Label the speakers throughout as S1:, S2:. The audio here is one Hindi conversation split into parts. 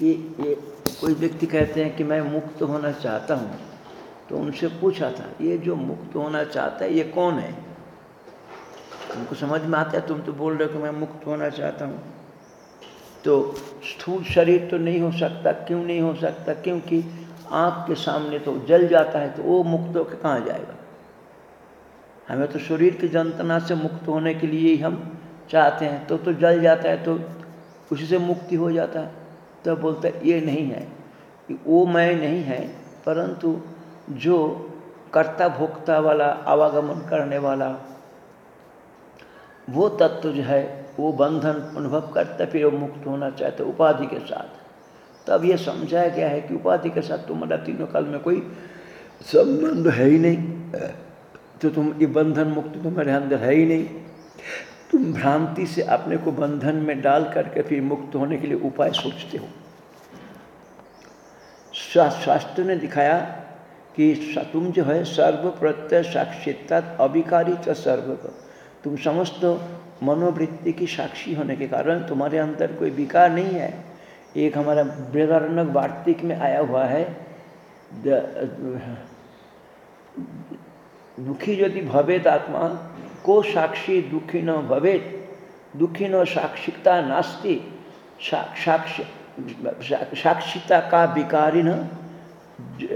S1: कि ये कोई व्यक्ति कहते हैं कि मैं मुक्त होना चाहता हूँ तो उनसे पूछा था, ये जो मुक्त होना चाहता है, ये कौन है? तुमको समझ में आता है, तुम तो बोल रहे हो कि मैं मुक्त होना चाहता हूँ। तो स्थूल शरीर तो नहीं हो सकता, क्यों नहीं हो सकता? क्योंकि आँख के सामने तो जल जाता है तो वो मुक्त होकर कहाँ जाएगा? हमें तो शरीर की जंतना से मुक्त होने के लिए ही हम चाहते हैं तो तो जल जाता है तो उसी से मुक्ति हो जाता है। तो बोलते ये नहीं है। वो मैं नहीं है, परंतु जो कर्ता भोक्ता वाला, आवागमन करने वाला, वो तत्व जो है, वो बंधन अनुभव करता फिर वो मुक्त होना चाहते उपाधि के साथ। तब ये समझाया गया है कि उपाधि के साथ तुम्हारा तीनों काल में कोई संबंध है ही नहीं। तो तुम, ये बंधन मुक्ति तुम्हारे अंदर है ही नहीं। तुम भ्रांति से अपने को बंधन में डाल करके फिर मुक्त होने के लिए उपाय सोचते हो। शास्त्र ने दिखाया कि तुम जो है सर्व प्रत्यय साक्षिता अभिकारी सर्व तुम समस्त मनोवृत्ति की साक्षी होने के कारण तुम्हारे अंदर कोई विकार नहीं है। एक हमारा बृहदारण्यक वार्तिक में आया हुआ है। दुखी यदि भवेद आत्मा को साक्षी दुखी न भवेद दुखी न साक्षिकता नास्ती साक्ष साक्षिता का विकारी न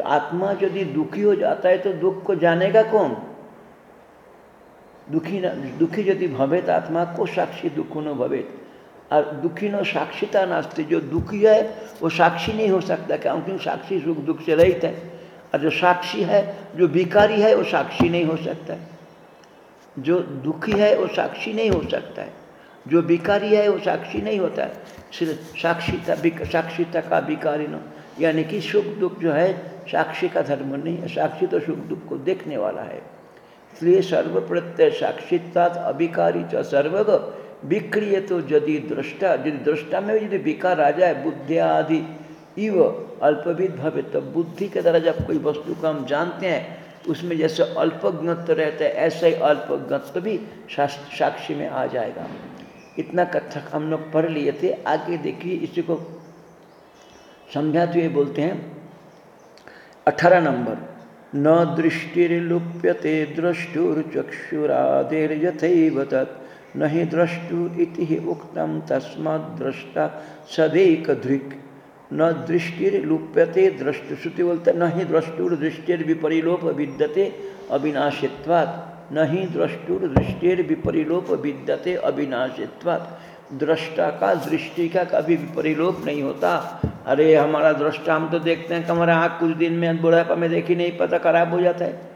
S1: आत्मा यदि दुखी हो जाता है तो दुख को जानेगा कौन? दुखी न दुखी यदि भवेत आत्मा को साक्षी दुख न भवेत। और दुखी न साक्षिता नास्ती, जो दुखी है, वो साक्षी नहीं हो सकता क्योंकि साक्षी सुख दुख से रहित है। और जो साक्षी है, जो विकारी है, वो साक्षी नहीं हो सकता है। जो दुखी है, वो साक्षी नहीं हो सकता है। जो विकारी है, वो साक्षी नहीं होता सिर्फ़ साक्षीता साक्षीता का विकारी न यानी कि सुख दुख जो है, साक्षी का धर्म नहीं है। साक्षी तो सुख दुख को देखने वाला है। इसलिए सर्व प्रत्यय साक्षिता अभिकारी च सर्वग। विक्रिय तो यदि दृष्टा यदि दृष्टा में यदि विकार आ जाए, बुद्धि आदि, इव अल्पविद भवे तो बुद्धि के द्वारा जब कोई वस्तु को हम जानते हैं, उसमें जैसे अल्पज्ञत्व रहता है, ऐसा ही अल्पज्ञत्व भी साक्षी में आ जाएगा। इतना कथक हम लोग पढ़ लिए थे। आगे देखिए, इसी को समझाते हुए बोलते हैं। अठारह नंबर, न दृष्टिर्लुप्यते द्रष्टुर्चक्षुरादेर्यथैव तत् न ही द्रष्टु इति उक्तम सदैक दृक् न दृष्टिर्लुप्यते द्रष्टु, श्रुति बोलते न ही द्रष्टुर दृष्टिर विपरिलोप विद्यते अविनाशित्वात्। न ही द्रष्टुर दृष्टिर विपरिलोप विद्यते अविनाशित्वात्। दृष्टा का दृष्टि का कभी विपरिलोप नहीं होता। अरे, हमारा दृष्टा हम तो देखते हैं कि आँख कुछ दिन में बुढ़ापा में देखी नहीं पता, खराब हो जाता है।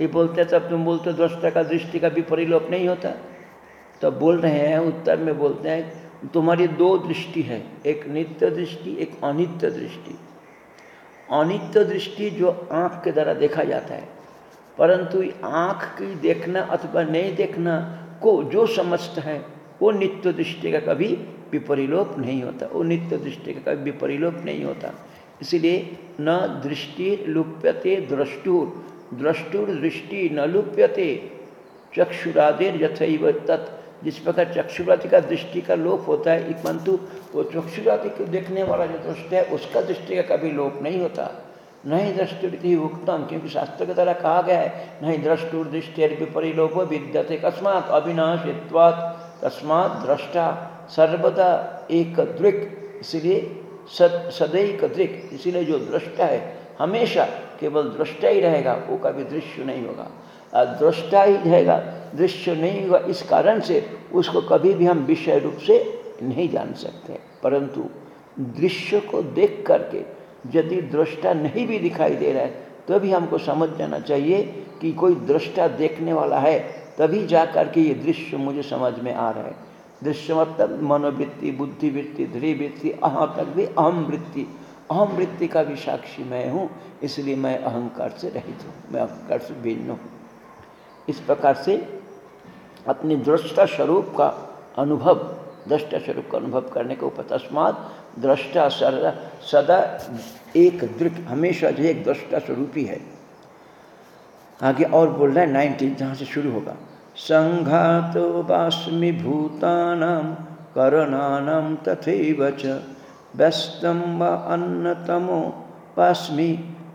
S1: ये बोलते तब तुम बोलते दृष्टा का दृष्टि का विपरिलोप नहीं होता। तो बोल रहे हैं, उत्तर में बोलते हैं, तुम्हारी दो दृष्टि है, एक नित्य दृष्टि, एक अनित्य दृष्टि। अनित्य दृष्टि जो आँख के द्वारा देखा जाता है परंतु आँख की देखना अथवा नहीं देखना को जो समझता है, वो नित्य दृष्टि का कभी विपरिलोप नहीं होता। वो नित्य दृष्टि का कभी विपरिलोप नहीं होता। इसलिए न दृष्टि लुप्यते द्रष्टुर। द्रष्टुर दृष्टि न लुप्यते। चक्षुरादेर यथैव तत्। जिस प्रकार चक्षुरादि का दृष्टि का लोप होता है परंतु वो चक्षुरादि को देखने वाला जो दृष्टि है, उसका दृष्टि का कभी लोप नहीं होता। नहीं दृष्टि उत्तम क्योंकि शास्त्र के द्वारा कहा गया है, नहीं द्रष्टुर दृष्टि विपरिलोप विद्यते, कस्मात अविनाशित्वात् तस्मात दृष्टा सर्वदा एक दृक इसलिए सद सदैक दृक इसीलिए जो दृष्टा है, हमेशा केवल दृष्टा ही रहेगा, वो कभी दृश्य नहीं होगा। दृष्टा ही रहेगा, दृश्य नहीं होगा, इस कारण से उसको कभी भी हम विषय रूप से नहीं जान सकते। परंतु दृश्य को देख करके यदि दृष्टा नहीं भी दिखाई दे रहा है तो भी हमको समझ जाना चाहिए कि कोई दृष्टा देखने वाला है, तभी जा कर के ये दृश्य मुझे समझ में आ रहा है। दृश्य मतलब मनोवृत्ति, बुद्धिवृत्ति धृवृत्ति अहाँ तक भी अहम वृत्ति। अहम वृत्ति का भी साक्षी मैं हूँ, इसलिए मैं अहंकार से रहित हूँ, मैं अहंकार से भिन्न हूँ। इस प्रकार से अपने दृष्टा स्वरूप का अनुभव, दृष्टा स्वरूप का अनुभव करने के ऊपर तस्मात दृष्टा सदा सदा एक दृक, हमेशा जो एक दृष्टा स्वरूप ही। आगे और बोल रहे हैं, नाइनटीन जहाँ से शुरू होगा। संघातो वास्मि भूतानाम करणानाम तथैव च व्यस्तम व अन्नतमो वास्मी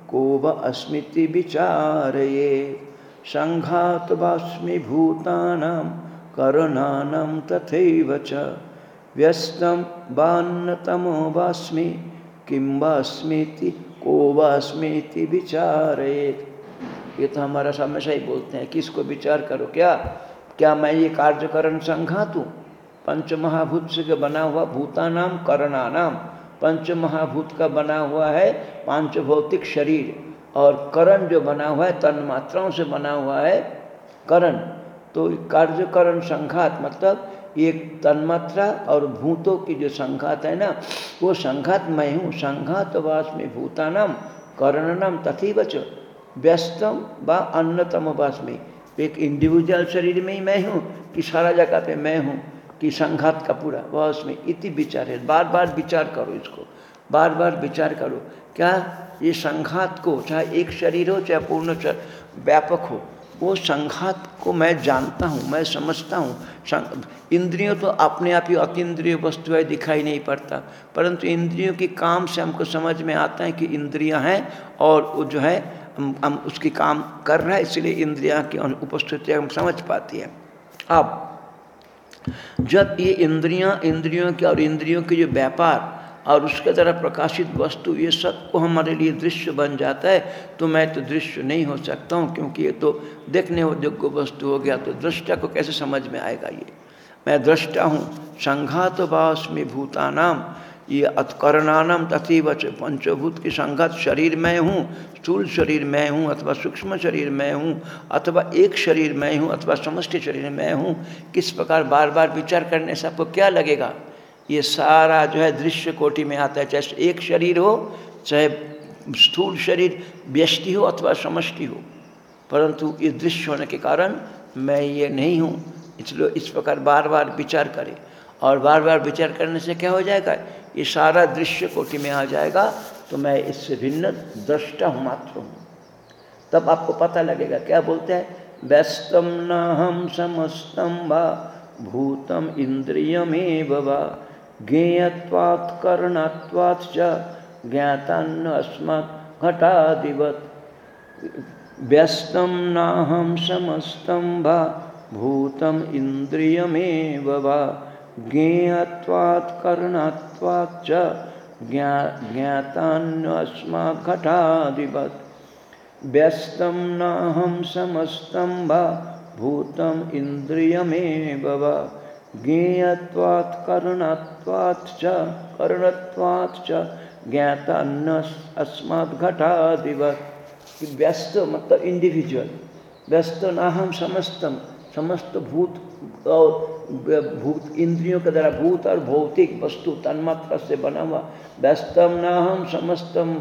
S1: को व अस्मृति विचारये। संघात वास्मी भूतानां, करणानां तथैव च व्यस्तम वान्नतमो वास्मी। किं वास्मीति, को वास्मीति विचारेत ये तो हमारा हमेशा ही बोलते हैं, किसको विचार करो क्या? क्या मैं ये कार्यकरण संघात? हूँ पंच महाभूत से बना हुआ भूतानाम, करणानाम। पंच महाभूत का बना हुआ है पाँच भौतिक शरीर। और करण जो बना हुआ है, तन मात्राओं से बना हुआ है करण। तो कार्यकरण संघात मतलब एक तन्मात्रा और भूतों की जो संघात है ना, वो संघात मैं हूँ संघात वास में भूतानम कर्णनम तथी बच व्यस्तम व अन्नतम वास में एक इंडिविजुअल शरीर में ही मैं हूँ कि सारा जगह पे मैं हूँ कि संघात का पूरा वह उसमें इति विचार है। बार बार विचार करो इसको। बार बार विचार करो। क्या ये संघात को, चाहे एक शरीर हो, चाहे पूर्ण व्यापक हो वो संघात को मैं जानता हूँ मैं समझता हूँ। इंद्रियों तो अपने आप ही अतीन्द्रिय वस्तु है दिखाई नहीं पड़ता। परंतु इंद्रियों के काम से हमको समझ में आता है कि इंद्रियाँ हैं और वो जो है हम, हम उसकी काम कर रहा है इसलिए इंद्रिया की उपस्थिति हम समझ पाती है। अब जब ये इंद्रियाँ इंद्रियों के और इंद्रियों के जो व्यापार और उसके द्वारा प्रकाशित वस्तु ये सबको हमारे लिए दृश्य बन जाता है तो मैं तो दृश्य नहीं हो सकता हूँ, क्योंकि ये तो देखने योग्य वस्तु हो गया तो दृष्टा को कैसे समझ में आएगा ये? मैं दृष्टा हूँ, संघात वास में भूतानाम, ये अतकरणानम तथीवच पंचभूत की संघात शरीर में हूँ, स्थूल शरीर में हूँ, अथवा सूक्ष्म शरीर में हूँ, अथवा एक शरीर में हूँ, अथवा समष्टि शरीर में हूँ, किस प्रकार बार बार विचार करने से आपको क्या लगेगा? ये सारा जो है दृश्य कोटि में आता है, चाहे एक शरीर हो, चाहे स्थूल शरीर, व्यष्टि हो अथवा समष्टि हो। परंतु ये दृश्य होने के कारण मैं ये नहीं हूँ। इसलिए इस प्रकार बार बार विचार करें। और बार बार विचार करने से क्या हो जाएगा? ये सारा दृश्य कोटि में आ जाएगा तो मैं इससे भिन्न दृष्टा हूँ, मात्र हूँ। तब आपको पता लगेगा, क्या बोलते हैं? व्यस्तम न हम समस्तम व, भूतम इंद्रियमेव वा। ज्ञेयत्वात्, कर्णत्वात् च ज्ञातान्न अस्मत् घटादिवत्। व्यस्तं नाहं समस्तं वा, भूतम् इन्द्रियमेव वा। ज्ञेयत्वात्, कर्णत्वात् च ज्ञा ज्ञातान्न अस्मत् घटादिवत्। व्यस्तं नाहं समस्तं वा, भूतम् इन्द्रियमेव वा। ज्ञेयत्वात्, करुणत्वात् च करुणत्वात् च ज्ञाता न अस्मात् व्यस्त मतलब इंडिविजुअल व्यस्त न हम समस्तम समस्त भूत और भूत इंद्रियों के द्वारा भूत और भौतिक वस्तु तन्मात्रा से बना हुआ व्यस्तम न हम समस्तम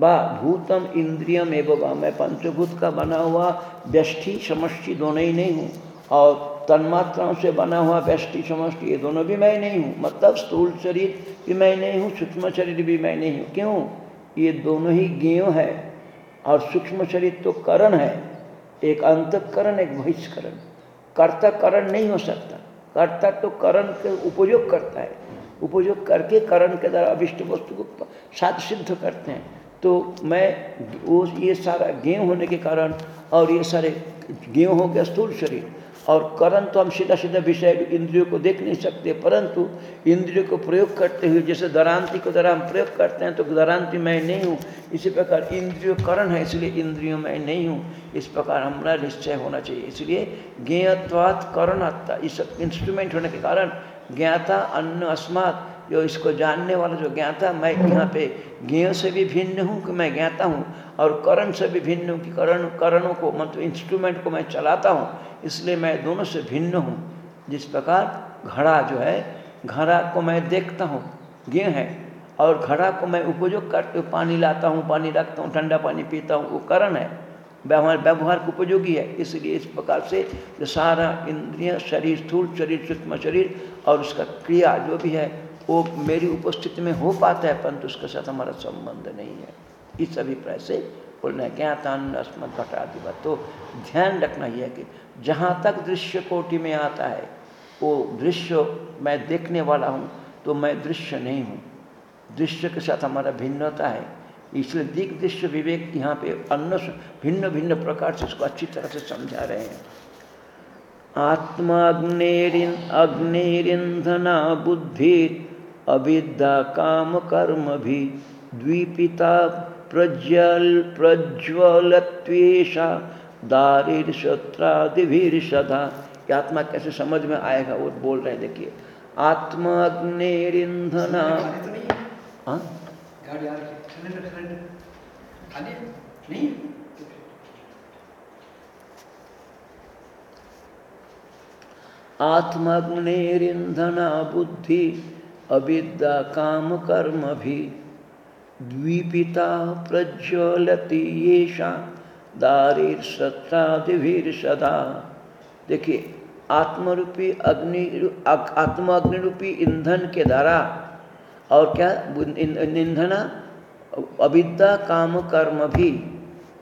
S1: व भूतम इंद्रियम एवं मैं पंचभूत का बना हुआ व्यष्टि समष्टि दोनों ही नहीं हूँ और तन्मात्राओं से बना हुआ व्यष्टि समष्टि, ये दोनों भी मैं नहीं हूँ। मतलब स्थूल शरीर भी मैं नहीं हूँ, सूक्ष्म शरीर भी मैं नहीं हूँ। क्यों? ये दोनों ही ज्ञेय है और सूक्ष्म शरीर तो करण है। एक अंतकरण, एक बहिष्करण। कर्ता करण नहीं हो सकता। कर्ता तो करण के उपयोग करता है। उपयोग करके करण के द्वारा अभिष्ट वस्तु को साध सिद्ध करते हैं। तो मैं वो, ये सारा गेहूँ होने के कारण और ये सारे गेहूँ हो गया स्थूल शरीर। और करण तो हम सीधा सीधा विषय इंद्रियों को देख नहीं सकते, परंतु इंद्रियों को प्रयोग करते हुए, जैसे दरांति को द्वारा हम प्रयोग करते हैं तो दरांति मैं नहीं हूँ। इसी प्रकार इंद्रियों करण है, इसलिए इंद्रियों में नहीं हूँ। इस प्रकार हमारा निश्चय होना चाहिए। इसलिए ज्ञेयत्वात् करणत्ता, इस इंस्ट्रूमेंट होने के कारण ज्ञाता अन्न अस्मात, जो इसको जानने वाला जो ज्ञाता, मैं यहाँ पे ज्ञ से भी भिन्न हूँ कि मैं ज्ञाता हूँ। और करण से भी भिन्न हूँ कि करण, करणों को मतलब इंस्ट्रूमेंट को मैं चलाता हूँ, इसलिए मैं दोनों से भिन्न हूँ। जिस प्रकार घड़ा जो है, घड़ा को मैं देखता हूँ गे है, और घड़ा को मैं उपयोग करते हुए पानी लाता हूँ, पानी रखता हूँ, ठंडा पानी पीता हूँ, वो करण है। व्यवहार व्यवहार को उपयोगी है, इसलिए इस प्रकार से सारा इंद्रिय, शरीर, स्थूल शरीर, सूक्ष्म शरीर और उसका क्रिया जो भी है, वो मेरी उपस्थिति में हो पाता है, परंतु उसके साथ हमारा संबंध नहीं है। इस अभिप्राय से बोलना है, ज्ञातान अस्मत घटाधिपत तो ध्यान रखना ही है कि जहाँ तक दृश्य कोटि में आता है, वो दृश्य मैं देखने वाला हूँ तो मैं दृश्य नहीं हूँ। दृश्य के साथ हमारा भिन्नता है, इसलिए दिग दृश्य विवेक यहाँ पे अन्न भिन्न भिन्न प्रकार से इसको अच्छी तरह से समझा रहे हैं। आत्माग्नेरिन अग्निरिंधना बुद्धि, अविद्या काम कर्म भी, द्वीपिता प्रज्वल प्रज्वलत्वेशा दारिर शत्रादिवीर सदा आत्मा कैसे समझ में आएगा वो बोल रहे हैं देखिए। आत्मा अग्निरिंधना? आत्मग्निरिंधना बुद्धि अविद्या काम कर्म भी। द्वीपिता प्रज्वलती दारिर देखिए, आत्मरूपी अग्नि आत्मा अग्नि रूपी ईंधन के द्वारा, और क्या ईंधन, अविद्या, काम, कर्म भी,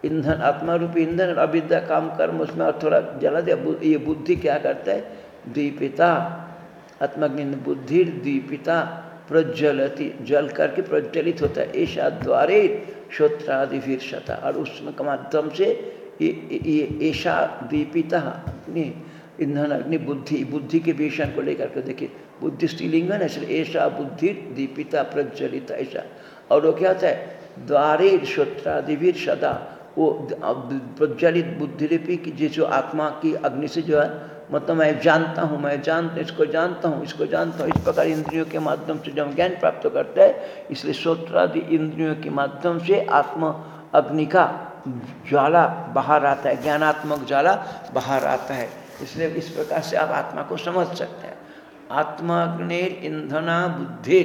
S1: ईंधन आत्मा रूपी ईंधन अविद्या, काम, कर्म, उसमें और थोड़ा जला दिया ये बुद्धि क्या करता है? दीपिता आत्मग्नि, बुद्धि दीपिता प्रज्वलती, जल करके प्रज्वलित होता है। ऐसा द्वारे श्रोत्रादि फिर शता और उसमें माध्यम से ये ऐसा दीपिता अग्नि ईंधन अग्नि बुद्धि बुद्धि के विषय को लेकर के देखिए बुद्धि स्त्रीलिंग है ऐसा बुद्धि, दीपिता, प्रज्वलित, ऐसा। और वो क्या होता है? द्वारे श्रोत्रादिवीर सदा वो प्रज्वलित बुद्धिलिपि की जो आत्मा की अग्नि से जो है मतलब मैं जानता हूँ, मैं जान इसको जानता हूँ, इसको जानता हूँ, इस प्रकार इंद्रियों के माध्यम से जब ज्ञान प्राप्त करता है, इसलिए श्रोत्रादि इंद्रियों के माध्यम से आत्मा अग्नि का ज्वाला बाहर आता है, ज्ञानात्मक ज्वाला बाहर आता है। इसलिए इस प्रकार से आप आत्मा को समझ सकते हैं। आत्मा अग्नि ईंधना बुद्धि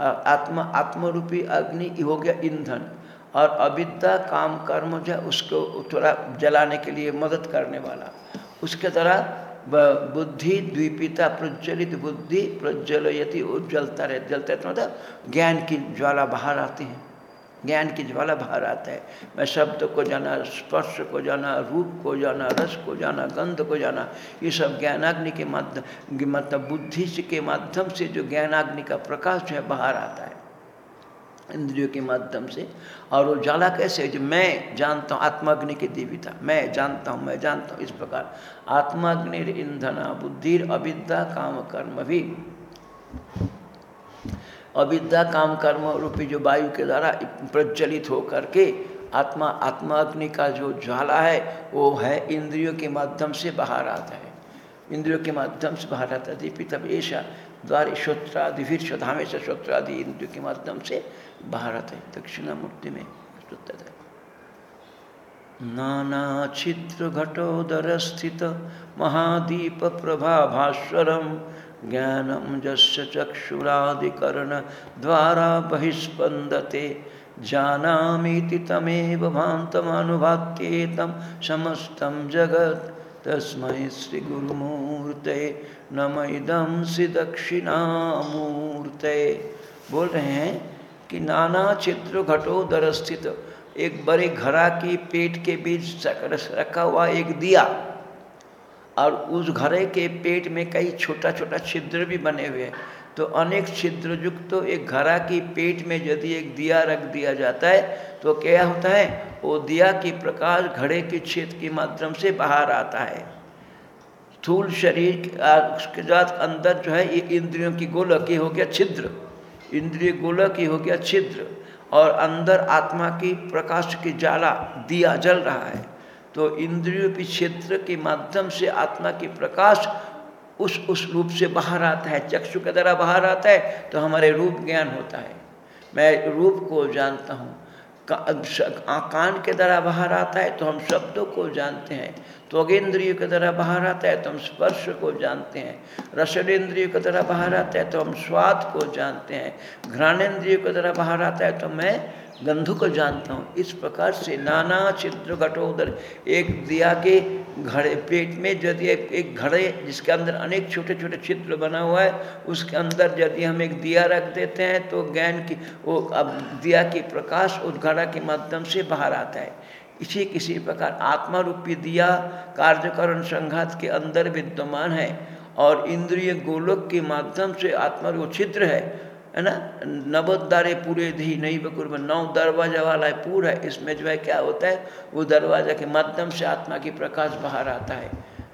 S1: आत्मा, आत्मरूपी अग्नि हो गया ईंधन। और अविद्या काम कर्म जो है, उसको थोड़ा जलाने के लिए मदद करने वाला। उसके तरह बुद्धि द्वीपिता प्रज्वलित बुद्धि प्रज्वलयति उज्जलता रहती जलता है तो मतलब ज्ञान की ज्वाला बाहर आती है। ज्ञान की ज्वाला बाहर आता है। मैं शब्द को जाना, स्पर्श को जाना, रूप को जाना, रस को जाना, गंध को जाना, ये सब ज्ञानाग्नि के माध्यम मतलब बुद्धि के माध्यम से जो ज्ञानाग्नि का प्रकाश है, बाहर आता है। इंद्रियों के माध्यम से। और वो जाला कैसे जो मैं जानता हूँ, आत्माग्नि की देवीता मैं जानता हूँ, मैं जानता हूँ। इस प्रकार आत्माग्नि ईंधना बुद्धि अविद्या, काम, कर्म भी। अविद्या, काम, कर्म रूपी जो वायु के द्वारा प्रज्वलित हो करके आत्मा, आत्माग्नि का जो ज्वाला है, वो है इंद्रियों के माध्यम से बाहर आता है। इंद्रियों के माध्यम से बाहर आता है। दीपित ऐसा द्वारे श्रोत्रादि, फिर श्रोधामे से श्रोत्रादि इंद्रियों के माध्यम से भारत है दक्षिणामूर्ति में प्रस्तुत है। नाना छिद्र घटोदर स्थित महादीप प्रभाभास्वरम ज्ञानम जस्य चक्षुरादिकर्ण द्वारा बहिस्पंदते जानामीति तमेव भान्तमनुभात्येतं समस्तं जगत्। तस्मै श्रीगुरुमूर्ते, नम इदम श्री दक्षिणामूर्ते बोल रहे हैं? कि नाना चित्र घटो दर स्थित एक बड़े घरा की पेट के बीच रखा हुआ एक दिया। और उस घरे के पेट में कई छोटा छोटा छिद्र भी बने हुए हैं। तो अनेक छिद्र युक्त तो एक घरा की पेट में यदि एक दिया रख दिया जाता है तो क्या होता है? वो दिया की प्रकाश घड़े के छेद के माध्यम से बाहर आता है। स्थूल शरीर के साथ अंदर जो है ये इंद्रियों की गोलक हो गया छिद्र। इंद्रिय गोलक ही हो गया छिद्र, और अंदर आत्मा की प्रकाश की जाला दिया जल रहा है। तो इंद्रियों के क्षेत्र के माध्यम से आत्मा की प्रकाश उस उस रूप से बाहर आता है। चक्षु के द्वारा बाहर आता है तो हमारे रूप ज्ञान होता है। मैं रूप को जानता हूँ। कान के द्वारा बाहर आता है तो हम शब्दों को जानते हैं। त्वगेंद्रिय के द्वारा बाहर आता है तो हम स्पर्श को जानते हैं। रसडेंद्रिय के तरह बाहर आता है तो हम स्वाद को जानते हैं। घ्राणेन्द्रिय के द्वारा बाहर आता है तो मैं गंधु को जानता हूँ। इस प्रकार से नाना चित्र घटोदर एक दिया के घड़े, पेट में यदि एक घड़े जिसके अंदर अनेक छोटे छोटे चित्र बना हुआ है, उसके अंदर यदि हम एक दिया रख देते हैं तो ज्ञान की, वो अब दिया की प्रकाश उस घड़ा के माध्यम से बाहर आता है। इसी किसी प्रकार आत्मा रूपी दिया, कार्यकरण संघात के अंदर विद्यमान है और इंद्रिय गोलोक के माध्यम से आत्मा वो छिद्र है है ना? नवोद्वारे पूरे धी नहीं बकुर में, नौ दरवाज़ा वाला है, पूरा इसमें जो है क्या होता है? वो दरवाज़ा के माध्यम से आत्मा की प्रकाश बाहर आता है।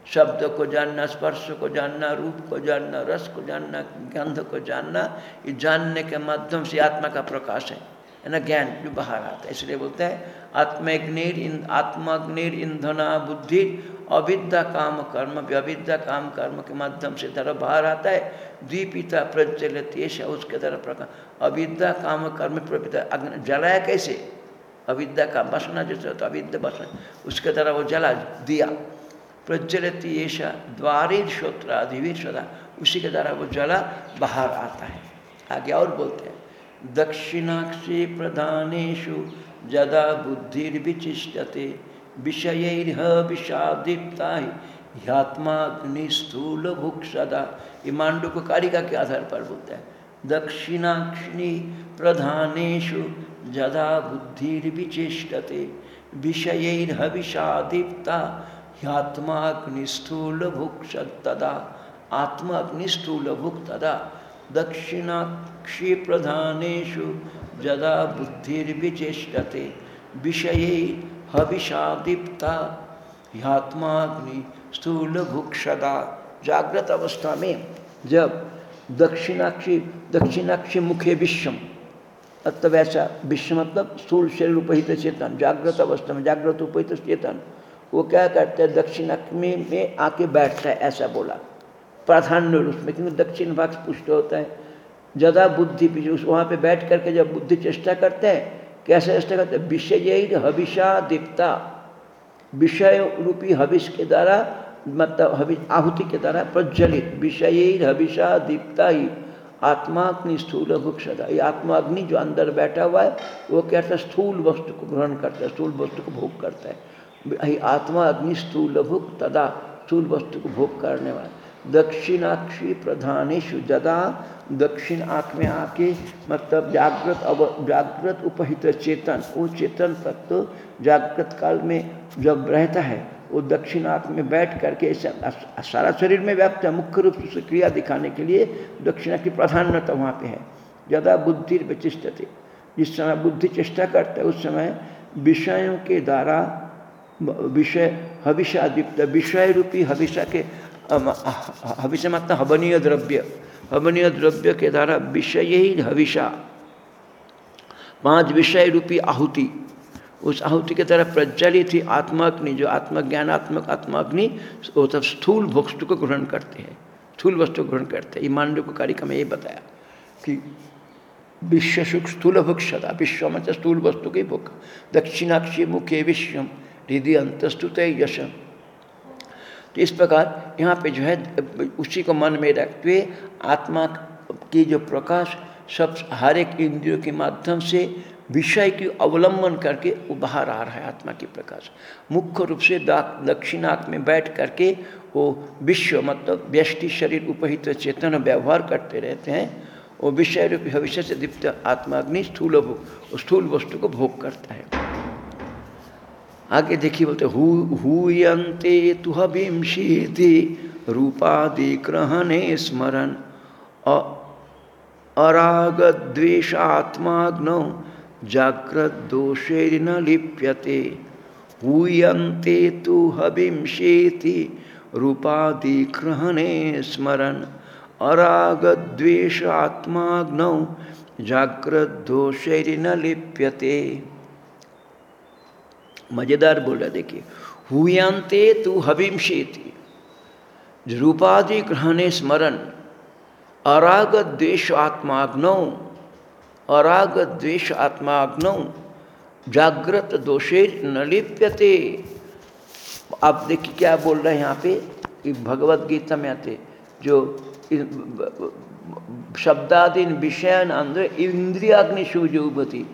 S1: शब्द को जानना, स्पर्श को जानना, रूप को जानना, रस को जानना, गंध को जानना, ये जानने के माध्यम से आत्मा का प्रकाश है। है ना ज्ञान जो बाहर आता है इसलिए बोलते हैं, आत्मग्निर इन, आत्माग्निर ईंधना बुद्धि, अविद्या काम कर्म अविद्या काम कर्म के माध्यम से तरह बाहर आता है। द्वीपिता प्रज्वलित उसके तरह प्रकाश। अविद्या काम कर्म प्रविता जलाया कैसे? अविद्या का बसना जैसे तो अविद्या बसना। उसके तरह वो जला दिया। प्रज्वलित ऐसा द्वारे श्रोत्राधिवीर सदा उसी के द्वारा वो जला बाहर आता है। आगे और बोलते हैं। दक्षिणाक्षी प्रधानेशु जदा बुद्धिर्विचिष्टते विषय विषादीप्ता ही ह्यात्माग्निस्थूल भुक सदा ये मांडू को कारिका के आधार पर बोलता है? दक्षिणाक्षिणी प्रधानेशु जदा बुद्धिर्विचेष्टते विषयैर्हविषादीप्ता ह्यात्माग्निस्थूल भुक तदा आत्माग्निस्थूल भुक तदा दक्षिणाक्षी प्रधानेशु जदा बुद्धिर्विचेष्टते, विषय हविषादीप्ता ह्यात्माग्नि स्थूल भुक्षदा जागृत अवस्था में जब दक्षिणाक्षी दक्षिणाक्षी मुखे विश्वम। अत वैसा विश्व मतलब स्थूल शरीर उपहित चेतन जागृत अवस्था में जागृत उपहित चेतन। वो क्या करते हैं? दक्षिणाक्षी में आके बैठता है, ऐसा बोला। प्राधान्य रूप में, क्योंकि दक्षिण भाग पुष्ट होता है। ज़्यादा बुद्धि वहाँ पे बैठ करके जब बुद्धि चेष्टा करते हैं, कैसे चेष्टा करते हैं? विषय यही हविषा दीप्ता। विषय रूपी हविष के द्वारा मतलब हवि आहुति के द्वारा प्रज्वलित। विषय हविषा दीप्ता ही। आत्माग्नि स्थूल भुक्षता ये आत्माग्नि जो अंदर बैठा हुआ है, वो कहता है? स्थूल वस्तु को ग्रहण करता है, स्थूल वस्तु को भोग करता है। आत्मा अग्नि स्थूल भुक तदा स्थूल वस्तु को भोग करने वाला दक्षिणाक्षी प्रधानेशु जदा दक्षिण आँख में आके मतलब जागृत अव, जागृत उपहित चेतन, वो चेतन तत्व जागृत काल में जब रहता है, वो दक्षिण आँख में बैठ करके सारा शरीर में व्याप्त है, मुख्य रूप से क्रिया दिखाने के लिए दक्षिणा की प्रधानता वहाँ पे है। ज़्यादा बुद्धि विचिष्ट थे जिस समय बुद्धि चेष्टा करता है, उस समय विषयों के द्वारा, विषय, हविषादीप्त, विषय रूपी हविषा के हविष हवनीय द्रव्य। हवनीय द्रव्य के द्वारा विषय ही हविषा। पाँच विषय रूपी आहुति। उस आहुति के तरह प्रज्वलित ही आत्माग्नि, जो आत्मज्ञानात्मक आत्माग्नि, वो सब स्थूल वस्तु को ग्रहण करते हैं। स्थूल वस्तु ग्रहण करते हैं। ईमान्य को कारिका में ये बताया कि विश्व सुख स्थूल भुक्षता विश्व मतलब स्थूल वस्तु के भुख दक्षिणाक्षी मुखे विश्वम, हृदय अंतस्तुत यशम। तो इस प्रकार यहाँ पे जो है, उसी को मन में रखते हुए आत्मा की जो प्रकाश, सब हर एक इंद्रियों के माध्यम से विषय की अवलंबन करके वो बाहर आ रहा है आत्मा की प्रकाश। मुख्य रूप से दक्षिणाक में बैठ करके वो विश्व मतलब व्यष्टि शरीर, उपहित चेतन व्यवहार करते रहते हैं। वो विषय रूप भविष्य से दीप्त आत्माग्नि स्थूल स्थूल वस्तु को भोग करता है। आगे देखिए बोलते, हु हुयंते तुहबिंशीति रूपादि ग्रहणे स्मरण अराग द्वेषात्माग्नौ जाग्रत दोषेर न लिप्यते हूयंते तु हविंशेति रूपादि ग्रहणे स्मरण अराग द्वेषात्माग्नौ जाग्रत दोषेर न लिप्यते मज़ेदार बोल रहा देखिए, हुयांते तू हविमशीति रूपादि ग्रहणे स्मरण अराग द्वेष आत्माग्नौ अराग द्वेष आत्माग्नौ जागृत दोषे न लिप्यते आप देखिए क्या बोल रहे हैं यहाँ पे भगवत गीता में आते, जो शब्दादीन विषयान अंदर इंद्रियाग्नि सुजुभती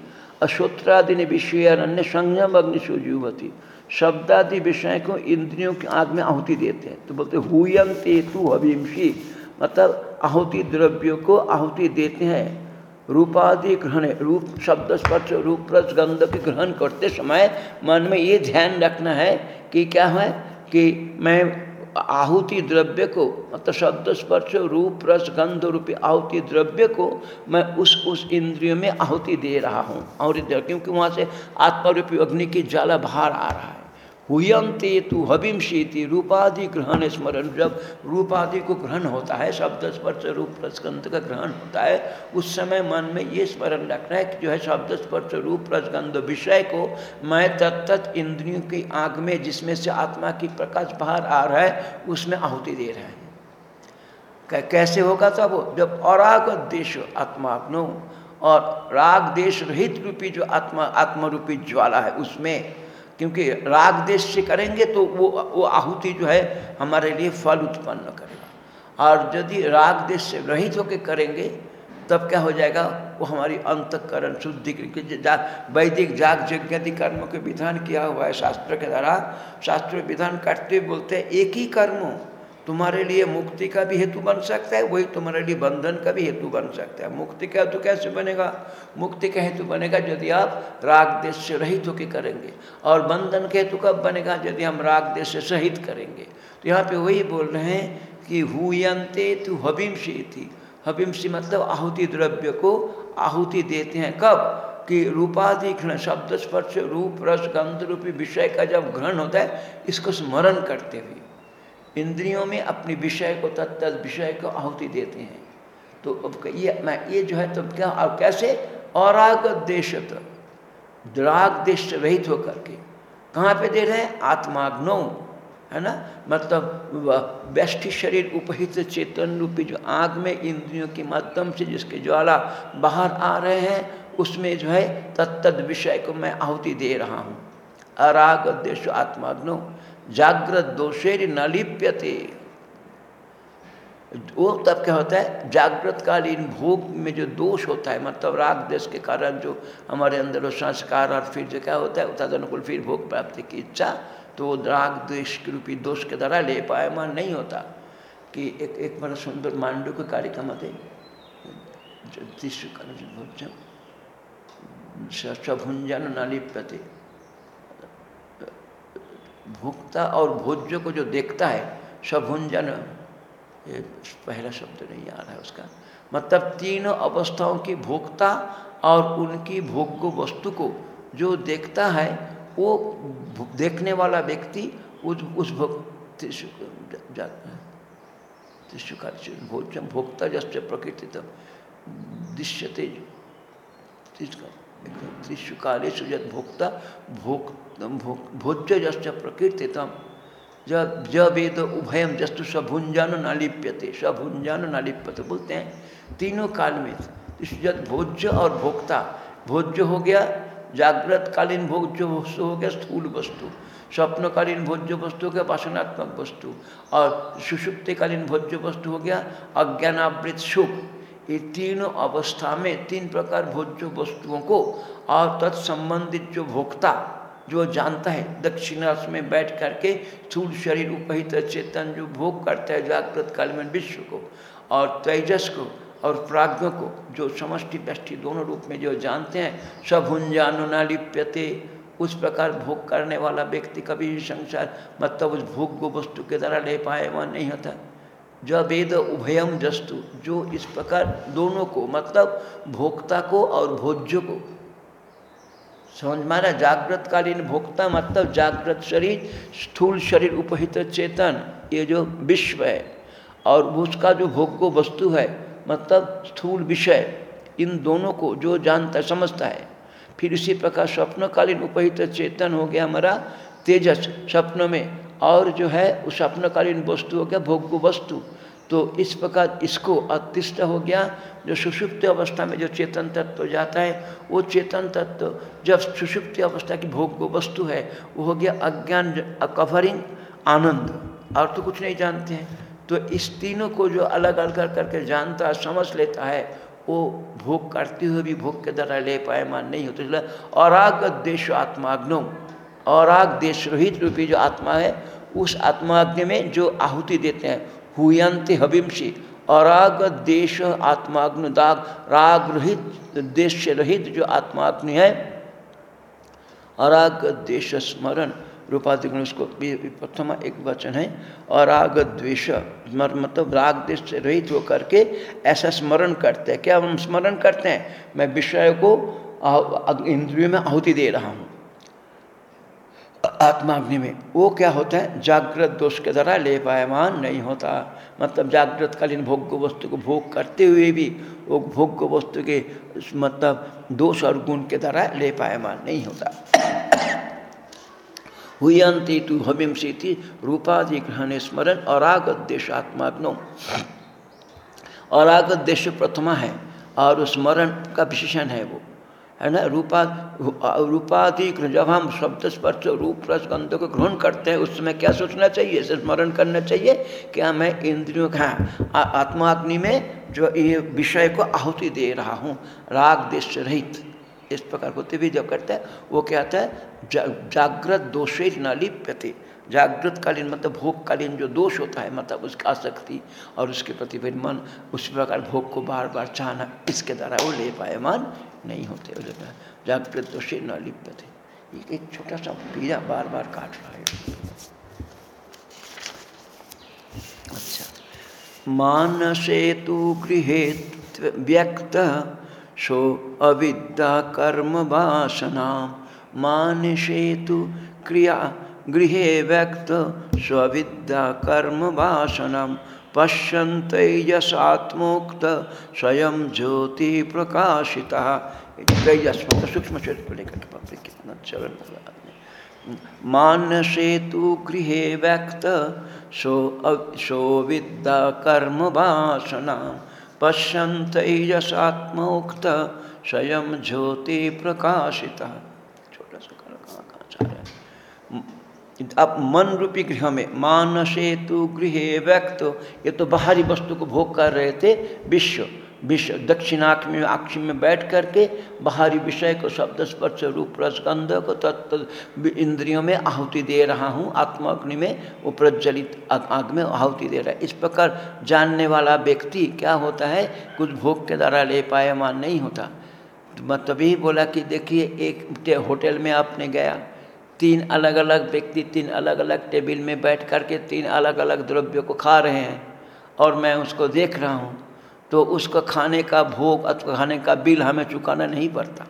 S1: अश्रोत्रादि विषय अन्य संयम अग्निशुजुवती शब्दादि विषय को इंद्रियों की आग में आहुति देते हैं। तो बोलते हुयम तेतु अभिमशी मतलब आहुति द्रव्यों को आहुति देते हैं। रूपादि ग्रहण, रूप शब्द स्पर्श, रूप रस गंध के ग्रहण करते समय मन में ये ध्यान रखना है कि क्या है कि मैं आहुति द्रव्य को मतलब शब्द स्पर्श, रूप, रस, गंध रूपी आहुति द्रव्य को मैं उस उस इंद्रियों में आहुति दे रहा हूँ। और क्योंकि वहाँ से आत्मा रूपी अग्नि की ज्वाला बाहर आ रहा है। हुयंते तु हविमशीति रूपादि ग्रहण स्मरण। जब रूपादि को ग्रहण होता है, शब्द स्पर्श रूप रसगंध का ग्रहण होता है, उस समय मन में ये स्मरण रखना है कि जो है शब्द स्पर्श रूप रसगंध विषय को मैं तत्त इंद्रियों की आग में जिसमें से आत्मा की प्रकाश बाहर आ रहा है, उसमें आहुति दे रहे हैं। कैसे होगा तब? जब अराग देश आत्माग्नो और राग देश रहित रूपी जो आत्मा आत्मा रूपी ज्वाला है, उसमें क्योंकि राग देश से करेंगे तो वो वो आहुति जो है हमारे लिए फल उत्पन्न करेगा। और यदि राग देश से रहित होकर करेंगे, तब क्या हो जाएगा? वो हमारी अंतकरण शुद्धि वैदिक जाग यज्ञ कर्म के विधान किया हुआ है शास्त्र के द्वारा। शास्त्र विधान करते बोलते हैं, एक ही कर्म तुम्हारे लिए मुक्ति का भी हेतु बन सकता है, वही तुम्हारे लिए बंधन का भी हेतु बन सकता है। मुक्ति का हेतु कैसे बनेगा? मुक्ति का हेतु बनेगा यदि आप राग देश से रहित होकर करेंगे। और बंधन का हेतु कब बनेगा? यदि हम राग देश से सहित करेंगे। तो यहाँ पे वही बोल रहे हैं कि हुयंते तु हबिमशी थी हबिमशी मतलब आहुति द्रव्य को आहुति देते हैं। कब? कि रूपाधि शब्द स्पर्श रूप, रस, गंध रूपी विषय का जब ग्रहण होता है, इसको स्मरण करते हुए। इंद्रियों में अपने विषय को तत्त विषय को आहुति देते हैं। तो अब ये, मैं, ये जो है तो क्या, और कैसे? औराग देश राग देश रहित होकर के। कहाँ पे दे रहे हैं? आत्माग्नो, है ना? मतलब व्यष्टि शरीर उपहित चेतन रूपी जो आग में इंद्रियों के माध्यम से जिसके ज्वाला बाहर आ रहे हैं, उसमें जो है तत्त विषय को मैं आहुति दे रहा हूँ। अराग देश आत्माग्नो। जागृत दोषेर नलिप्यते। वो तब क्या होता है? जागृत कालीन भोग में जो दोष होता है मतलब राग देश के कारण जो हमारे अंदर वो संस्कार और फिर जो क्या होता है? तद अनुकूल फिर भोग प्राप्ति की इच्छा तो वो राग द्वेष के रूपी दोष के द्वारा ले पायमान नहीं होता कि एक एक बड़ा सुंदर मांडू के कार्यक्रम थे सभुंजन नलिप्यते। भोक्ता और भोज्य को जो देखता है सभुंजन ये पहला शब्द नहीं आ रहा है उसका। मतलब तीनों अवस्थाओं की भोक्ता और उनकी भोग्य वस्तु को जो देखता है, वो देखने वाला व्यक्ति उस उस भोक्ता जस्य प्रकृति तब दृश्यते त्रिशु काले सुजत भोक्ता भोक्ता भोज्य जस्य प्रकृतितम जब ज वेद उभयम जस्तु सभुंजन नालिप्यते सभुंजन नालिप्यते बोलते हैं, तीनों काल में जब भोज्य और भोक्ता, भोज्य हो गया जागृत कालीन भोज्य वस्तु हो गया, स्थूल वस्तु। स्वप्नकालीन भोज्य वस्तु हो गया, वासनात्मक वस्तु। और सुषुप्तिकालीन भोज्य वस्तु हो गया, अज्ञानावृत सुख ये तीनों अवस्था में तीन प्रकार भोज्य वस्तुओं को और तत्संबंधित जो भोक्ता जो जानता है, दक्षिणास में बैठ करके स्थूल शरीर, उपहित चेतन जो भोग करता है जागृत काल में विश्व को और तेजस को और प्राज्ञ को, जो समष्टि व्यष्टि दोनों रूप में जो जानते हैं सभुंजानुना लिप्यते उस प्रकार भोग करने वाला व्यक्ति कभी भी संसार मतलब उस भोग को वस्तु के द्वारा ले पाए वह नहीं होता। जो वेद उभयम जस्तु, जो इस प्रकार दोनों को मतलब भोक्ता को और भोज्य को। समझ मारा जागृत कालीन भोक्ता मतलब जागृत शरीर, स्थूल शरीर, उपहित चेतन, ये जो विश्व है, और उसका जो भोग्य वस्तु है मतलब स्थूल विषय, इन दोनों को जो जानता समझता है। फिर इसी प्रकार स्वप्नकालीन उपहित चेतन हो गया हमारा तेजस, स्वप्न में और जो है उस स्वप्नकालीन वस्तु हो गया, भोग्य वस्तु। तो इस प्रकार इसको अतिष्ठ हो गया, जो सुषुप्त अवस्था में जो चेतन तत्व जाता है, वो चेतन तत्व जब सुषुप्त अवस्था की भोग वस्तु है, वो हो गया अज्ञान कवरिंग आनंद। और तो कुछ नहीं जानते हैं। तो इस तीनों को जो अलग अलग करके जानता है समझ लेता है, वो भोग करते हुए भी भोग के द्वारा ले पाए मान नहीं होते। और आग देश आत्माग्नो औराग देश रोहित रूपी जो आत्मा है, उस आत्माग्नि में जो आहुति देते हैं, हुयंत हविमसी अराग देश आत्माग्नि दाग, राग रहित, देश रहित जो आत्माग्नि है, अराग देश स्मरण, रूपाधिक उसको प्रथम एक वचन है और राग द्वेष मतलब राग द्वेष से रहित हो करके ऐसा स्मरण करते हैं। क्या हम स्मरण करते हैं? मैं विषय को इंद्रियों में आहुति दे रहा हूँ। आत्माग्नि में। वो क्या होता है? जागृत दोष के द्वारा ले पायमान नहीं होता। मतलब जागृत कालीन भोग्य वस्तु को भोग करते हुए भी, वो भोग्य वस्तु के मतलब दोष और गुण के द्वारा ले पायमान नहीं होता। हुयंती हविमसी रूपाधि ग्रहण स्मरण और देशात्माग्नो और देश प्रथमा है, और स्मरण का विशेषण है वो। है ना? रूपा रूपादि जब हम शब्द स्पर्श, रूप रस, गंध को ग्रहण करते हैं, उस समय क्या सोचना चाहिए? स्मरण करना चाहिए क्या मैं इंद्रियों का आत्माग्नि में जो ये विषय को आहुति दे रहा हूँ, राग, देश रहित। इस प्रकार होते भी जब करते हैं, वो क्या आता है? जागृत दोषे न लिप्यते जागृत कालीन मतलब भोग कालीन जो दोष होता है मतलब उसकी आसक्ति और उसके प्रति फिर मन, उस प्रकार भोग को बार बार चाहना, इसके द्वारा वो ले पाए मान नहीं होते हो जाता जागृत दोषे न लिप्यते एक एक छोटा सा पीड़ा बार बार काट रहा है। अच्छा। मानसे तो गृह व्यक्त, सो अविद्या कर्म वासना। मानसे तो क्रिया गृह व्यक्त स्विद्या कर्म वासना पश्यंत यशात्मोक्त स्वयं ज्योति प्रकाशिता। तेजस मतलब सूक्ष्म चरण मान सेतु गृह व्यक्त, सो सो विद्या कर्म वासना। पश्यंत यशात्मोक्त स्वयं ज्योति प्रकाशिता छोटा सा कहाँ कहाँ चाह रहे अब मन रूपी गृह में मानसे तु गृह व्यक्त, ये तो बाहरी वस्तु को भोग कर रहे थे विश्व विश्व दक्षिणाक्ष में, आक्ष में बैठ करके बाहरी विषय को, शब्द स्पर्श रूप रसगंध को, तत्व इंद्रियों में आहुति दे रहा हूँ आत्माग्नि में वो प्रज्वलित आग में आहुति दे रहा है। इस प्रकार जानने वाला व्यक्ति क्या होता है? कुछ भोग के द्वारा ले पायमान नहीं होता। तो मैं तभी बोला कि देखिए, एक होटल में आपने गया तीन अलग अलग व्यक्ति तीन अलग अलग टेबल में बैठ कर के तीन अलग अलग द्रव्यों को खा रहे हैं और मैं उसको देख रहा हूँ तो उसका खाने का भोग अथवा खाने का बिल हमें चुकाना नहीं पड़ता।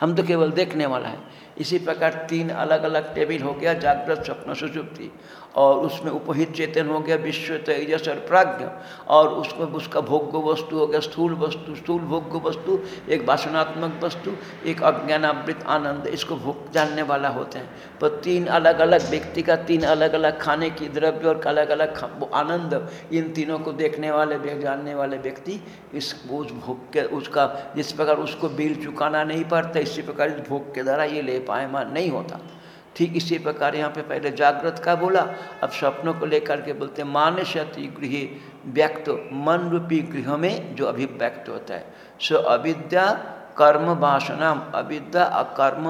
S1: हम तो केवल देखने वाला है। इसी प्रकार तीन अलग अलग टेबल हो गया, जागृत, स्वप्न सुषुप्ति और उसमें उपहित चेतन हो गया, विश्व तेजस और प्राज्ञ। और उसमें उसका भोग्य वस्तु हो गया, स्थूल वस्तु, स्थूल भोग्य वस्तु, एक वासनात्मक वस्तु, एक अज्ञानावृत आनंद, इसको भोग जानने वाला होते हैं। पर तीन अलग अलग व्यक्ति का तीन अलग अलग खाने की द्रव्य और अलग अलग आनंद, इन तीनों को देखने वाले, जानने वाले व्यक्ति, इस उस भोग के, उसका, जिस प्रकार उसको बिल चुकाना नहीं पड़ता, इसी प्रकार इस भोग के द्वारा ये ले पाएमान नहीं होता। ठीक इसी प्रकार यहाँ पे पहले जागृत का बोला, अब स्वप्नों को लेकर के बोलते, मानसति गृह व्यक्त मन रूपी गृह में जो अभिव्यक्त होता है। सो अविद्या कर्म वासना अविद्या अकर्म,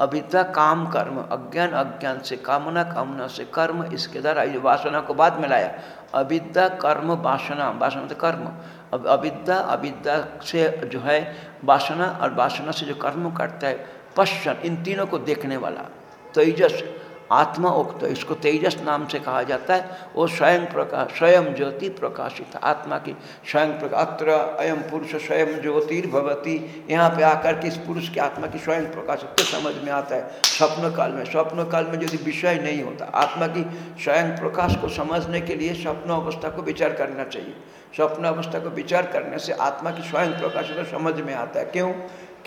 S1: अविद्या काम कर्म, अज्ञान अज्ञान से, कामना कामना से कर्म, इसके द्वारा ये वासना को बाद में लाया। अविद्या कर्म वासना वासना तो कर्म। अब अविद्या अविद्या से जो है वासना और वासना से जो कर्म करता है पश्चन इन तीनों को देखने वाला। तेजस आत्मा उक्त इसको तेजस नाम से कहा जाता है। वो स्वयं प्रकाश स्वयं ज्योति प्रकाशित, आत्मा की स्वयं प्रकाश अत्र अयम पुरुष स्वयं ज्योतिर्भवती। यहाँ पे आकर के इस पुरुष की आत्मा की स्वयं प्रकाशित समझ में आता है। स्वप्न काल में, स्वप्न काल में यदि विषय नहीं होता, आत्मा की स्वयं प्रकाश को समझने के लिए स्वप्न अवस्था को विचार करना चाहिए। स्वप्न अवस्था को विचार करने से आत्मा की स्वयं प्रकाश को समझ में आता है। क्यों?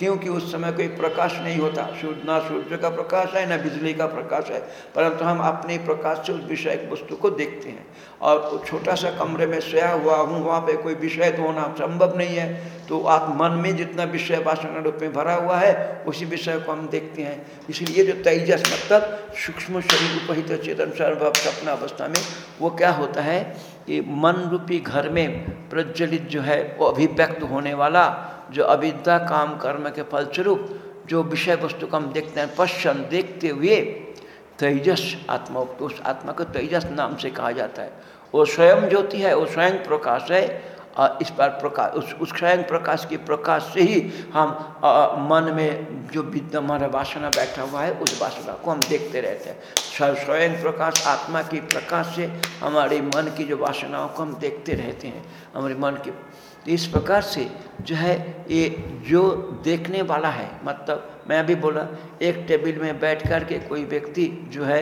S1: क्योंकि उस समय कोई प्रकाश नहीं होता। सूर्य, ना सूर्य का प्रकाश है, ना बिजली का प्रकाश है। परंतु हम अपने प्रकाश से उस विषय वस्तु को देखते हैं। और छोटा सा कमरे में सोया हुआ हूँ, वहाँ पे कोई विषय तो होना संभव नहीं है। तो आप मन में जितना विषय वासना रूप में भरा हुआ है, उसी विषय को हम देखते हैं। इसलिए जो तेजस मतलब सूक्ष्म शरीर उपहित चेतन सर्वभाव सपना अवस्था में, वो क्या होता है कि मन रूपी घर में प्रज्वलित जो है, वो अभिव्यक्त होने वाला जो अविद्या काम कर्म के फलस्वरूप जो विषय वस्तु को हम देखते हैं पश्चन देखते हुए तेजस आत्मा उस आत्मा को तेजस नाम से कहा जाता है। वो स्वयं ज्योति है वो स्वयं प्रकाश है और इस पर प्रकाश उस उस स्वयं प्रकाश के प्रकाश से ही हम आ, मन में जो विद्यमान वासना बैठा हुआ है उस वासना को हम देखते रहते हैं। स्वयं प्रकाश आत्मा के प्रकाश से हमारे मन की जो वासनाओं को हम देखते रहते हैं। हमारे मन के तो इस प्रकार से जो है ये जो देखने वाला है मतलब मैं अभी बोला, एक टेबल में बैठ कर के कोई व्यक्ति जो है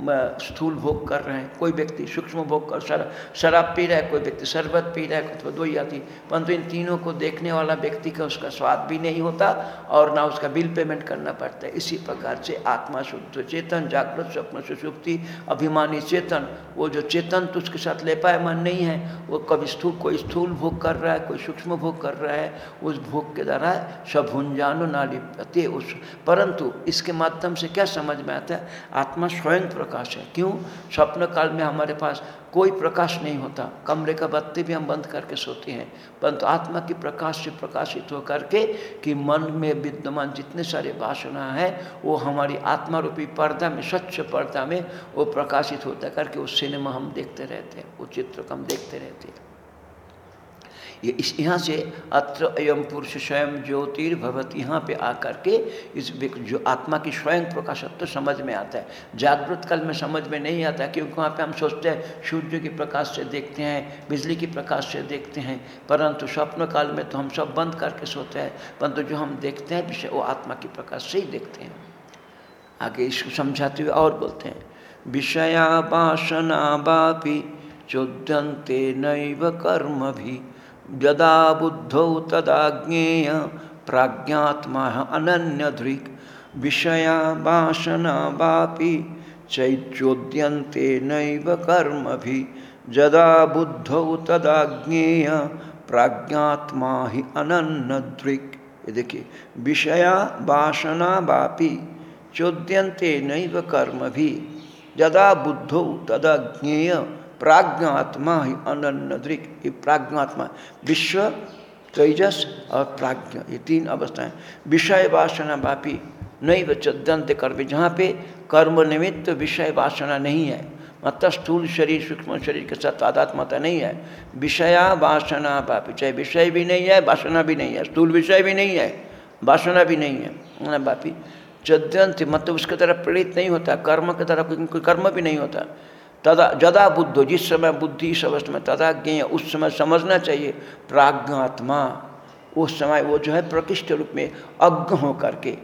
S1: स्थूल भोग कर रहे हैं। कोई व्यक्ति सूक्ष्म भोग कर शर, शराब पी रहा है कोई व्यक्ति शरबत पी रहा है अथवा दो आती परंतु इन तीनों को देखने वाला व्यक्ति का उसका स्वाद भी नहीं होता और ना उसका बिल पेमेंट करना पड़ता है। इसी प्रकार से आत्मा शुद्ध चेतन जागृत स्वप्न सुषुप्ति अभिमानी चेतन वो जो चेतन तो उसके साथ ले पाए मन नहीं है वो कभी स्थूल कोई स्थूल भोग कर रहा है कोई सूक्ष्म भोग कर रहा है उस भोग के द्वारा सभुंजानो ना लिप्यते उस। परंतु इसके माध्यम से क्या समझ में आता है? आत्मा स्वयं प्रकाश है। क्यों? स्वप्न काल में हमारे पास कोई प्रकाश नहीं होता। कमरे का बत्ती भी हम बंद करके सोते हैं। परंतु आत्मा की प्रकाश से प्रकाशित होकर के कि मन में विद्यमान जितने सारे वासना हैं, वो हमारी आत्मा रूपी पर्दा में, स्वच्छ पर्दा में वो प्रकाशित होता करके वो सिनेमा हम देखते रहते हैं, वो चित्र हम देखते रहते हैं। ये इस यहाँ से अत्र अयम पुरुष स्वयं ज्योतिर्भवत यहाँ पे आकर के इस जो आत्मा की स्वयं प्रकाशत्व समझ में आता है। जागृत काल में समझ में नहीं आता क्योंकि वहाँ पे हम सोचते हैं, सूर्य के प्रकाश से देखते हैं, बिजली की प्रकाश से देखते हैं, परंतु स्वप्न काल में तो हम सब बंद करके सोते हैं, परंतु जो हम देखते हैं, विषय वो आत्मा की प्रकाश से ही देखते हैं। आगे इसको समझाते हुए और बोलते हैं, विषया वासना बापी चोद्यंते नैव कर्म भी। यदा बुद्धौ तदा ज्ञेय प्राज्ञात्मा अनन्यधृक् विषया वासना वापि चैत्योद्यन्ते नैव कर्मभि जदा बुद्धौ तदा ज्ञेय प्राज्ञात्मा ही अनन्यदृक् ये देखिए, विषया वासना वापी चोद्यंते नैव कर्म भी जदा बुद्धौ तदा ज्ञेय प्राज्ञात्मा ही अनन्न दृक। ये प्राज्ञात्मा, विश्व, तेजस और प्राज्ञ, ये तीन अवस्थाएँ। विषय वासना वापी नहीं वचद्यंत कर्म। जहाँ पे कर्म निमित्त विषय वासना नहीं है मतलब स्थूल शरीर, सूक्ष्म शरीर के साथ तादात्मता नहीं है, विषया वासना पापी चाहे विषय भी नहीं है, वासना भी नहीं है, स्थूल विषय भी नहीं है, वासना भी नहीं है बापी चद्यंत मतलब उसके तरह प्रेरित नहीं होता, कर्म के तरह कोई कर्म भी नहीं होता। तदा जदा बुद्धो, जिस समय बुद्धि इस अवस्था में तदा ज्ञ उस समय समझना चाहिए, प्राज्ञात्मा, उस समय वो जो है प्रकृष्ट रूप में अज्ञ हो करके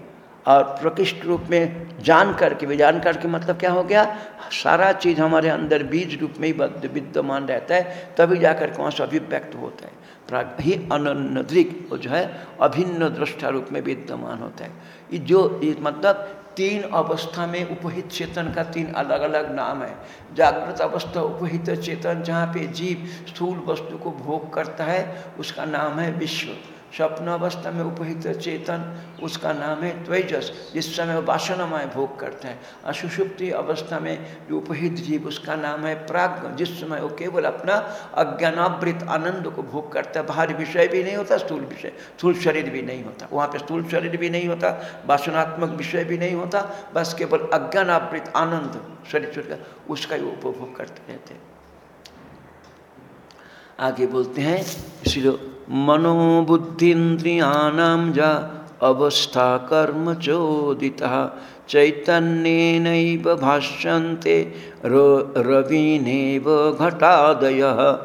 S1: और प्रकृष्ट रूप में जान करके भी जान करके मतलब क्या हो गया? सारा चीज़ हमारे अंदर बीज रूप में ही विद्यमान रहता है, तभी जाकर के वहाँ से अभिव्यक्त होता है। प्राग, ही अनन्नद्रिक वो जो है अभिन्न दृष्टा रूप में विद्यमान होता है। ये जो, ये मतलब तीन अवस्था में उपहित चेतन का तीन अलग अलग नाम है। जागृत अवस्था, उपहित चेतन, जहाँ पे जीव स्थूल वस्तु को भोग करता है, उसका नाम है विश्व। स्वप्न अवस्था में उपहित चेतन, उसका नाम है त्वजस, जिस समय वासनामय भोग करते हैं। असुषुप्ति अवस्था में जो उपहित जीव, उसका नाम है प्राग्ञ, जिस समय वो केवल अपना अज्ञानावृत आनंद को भोग करता है। बाहर विषय भी नहीं होता, स्थूल विषय। स्थूल शरीर भी नहीं होता। वहाँ पे स्थूल शरीर भी नहीं होता, वासनात्मक विषय भी नहीं होता, बस केवल अज्ञानावृत आनंद शरीर छोड़कर उसका ही उपभोग करते रहते आगे बोलते हैं, इसलिए मनोबुद्धीन्द्रियाणां जा अवस्था कर्म चोदिता चैतन्येनैव भाष्यन्ते रवीनेव घटादयः।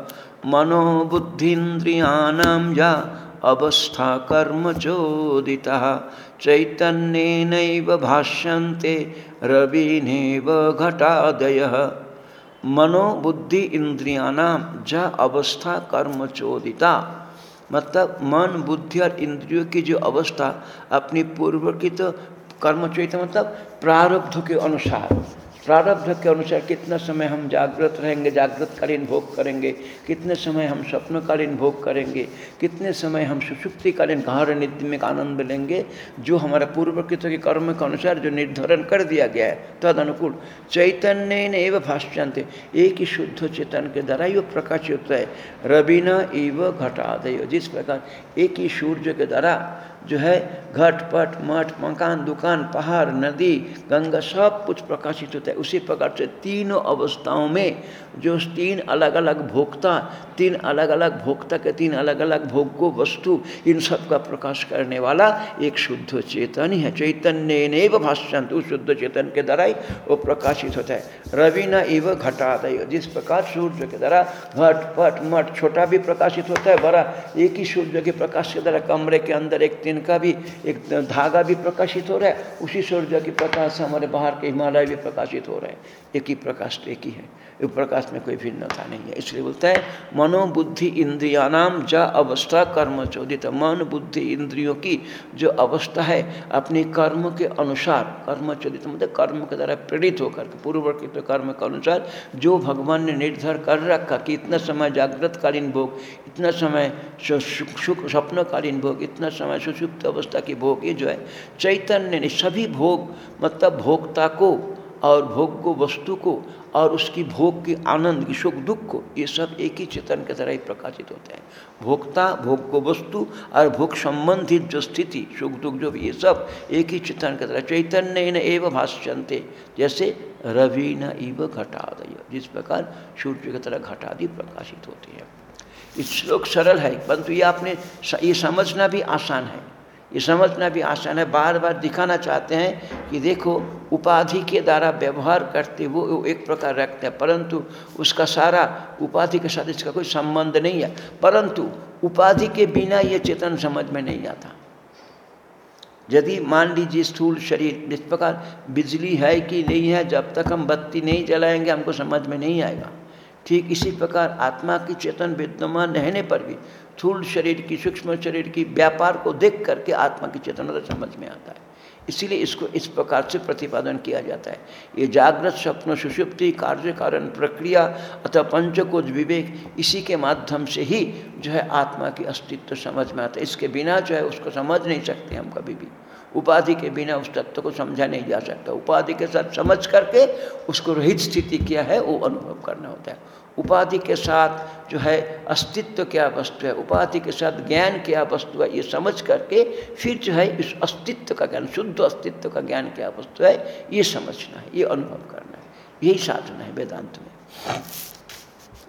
S1: मनोबुद्धीन्द्रियाणां या अवस्था कर्म चोदिता चैतन्येनैव भाष्यन्ते रवीनेव घटादयः। मनोबुद्धि इंद्रियाणां ज अवस्था कर्म चोदिता मतलब मन, बुद्धि और इंद्रियों की जो अवस्था, अपनी पूर्व की तो कर्मचरित मतलब प्रारब्ध के अनुसार। प्रारब्ध के अनुसार कितना समय हम जागृत रहेंगे, जागृतकालीन भोग करेंगे, कितने समय हम स्वप्नकालीन भोग करेंगे, कितने समय हम सुषुप्तिकालीन गहर निधि में आनंद लेंगे, जो हमारा पूर्वकृत के कर्म के अनुसार जो निर्धारण कर दिया गया है तद अनुकूल चैतन्य ने एवं भाष्यंत एक ही शुद्ध चेतन के द्वारा ही प्रकाशित होता है। रवीना एवं घटादय, जिस प्रकार एक ही सूर्य के द्वारा जो है घट पट मठ, मकान, दुकान, पहाड़, नदी, गंगा सब कुछ प्रकाशित होता है। उसी प्रकार से तीनों अवस्थाओं में जो तीन अलग अलग भोक्ता तीन अलग अलग भोक्ता के तीन अलग अलग भोग्य वस्तु इन सब का प्रकाश करने वाला एक शुद्ध चेतन ही है। चैतन्य ने भाष्यंत उस शुद्ध चेतन के द्वारा ही वो प्रकाशित होता है। रवि न एव घटादय जिस प्रकार सूर्य के द्वारा घट, पट मठ छोटा भी प्रकाशित होता है, बड़ा एक ही सूर्य के प्रकाश के द्वारा कमरे के अंदर एक तिनका भी, एक धागा भी प्रकाशित हो रहा है, उसी सूर्य के प्रकाश से हमारे बाहर के हिमालय भी प्रकाशित हो रहे हैं। एक ही प्रकाश एक ही है। प्रकाश में कोई भिन्नता नहीं है। इसलिए बोलता है, मनोबुद्धि इंद्रियानाम जा अवस्था कर्म चोदित। मन बुद्धि इंद्रियों की जो अवस्था है, अपने कर्म के अनुसार, कर्म चोदित मतलब कर्म के द्वारा प्रेरित होकर के पूर्ववर्ती कर्म के अनुसार जो भगवान ने निर्धार कर रखा कि इतना समय जागृतकालीन भोग, इतना समय सुख, स्वप्नकालीन भोग, इतना समय सुषुप्त अवस्था की भोग, ये जो है, चैतन्य ने सभी भोग मतलब भोक्ता को और भोग को, वस्तु को और उसकी भोग के आनंद, की सुख, दुख को, ये सब एक ही चेतन के तरह ही प्रकाशित होते हैं। भोक्ता, भोग को वस्तु और भोग संबंधित जो स्थिति, सुख, दुख, जो ये सब एक ही चेतन के तरह चैतन्य न एवं भाष्यंते जैसे रवि न इव घटादय, जिस प्रकार सूर्य की तरह घटादि प्रकाशित होती है। श्लोक सरल है, परंतु ये आपने ये समझना भी आसान है। ये समझना भी आसान है। बार बार दिखाना चाहते हैं कि देखो, उपाधि के द्वारा व्यवहार करते वो एक प्रकार रखते हैं, परंतु उसका सारा उपाधि के साथ इसका कोई संबंध नहीं है। परंतु उपाधि के बिना ये चेतन समझ में नहीं आता। यदि मान लीजिए स्थूल शरीर, इस प्रकार बिजली है कि नहीं है, जब तक हम बत्ती नहीं जलाएँगे, हमको समझ में नहीं आएगा। ठीक इसी प्रकार आत्मा की चेतन विद्यमान रहने पर भी स्थूल शरीर की, सूक्ष्म शरीर की व्यापार को देख करके आत्मा की चेतनता समझ में आता है। इसीलिए इसको इस प्रकार से प्रतिपादन किया जाता है। ये जागृत स्वप्न सुषुप्ति कार्य कारण प्रक्रिया अथवा पंचकोज विवेक इसी के माध्यम से ही जो है आत्मा की अस्तित्व समझ में आता है। इसके बिना जो है उसको समझ नहीं सकते हम कभी भी। उपाधि के बिना उस तत्व को समझा नहीं जा सकता। उपाधि के साथ समझ करके उसको रहित स्थिति क्या है, वो अनुभव करना होता है। उपाधि के साथ जो है अस्तित्व क्या वस्तु है, उपाधि के साथ ज्ञान क्या वस्तु है, ये समझ करके फिर जो है इस अस्तित्व का ज्ञान, शुद्ध अस्तित्व का ज्ञान क्या वस्तु है, ये समझना है, ये अनुभव करना है। यही साधना है वेदांत में।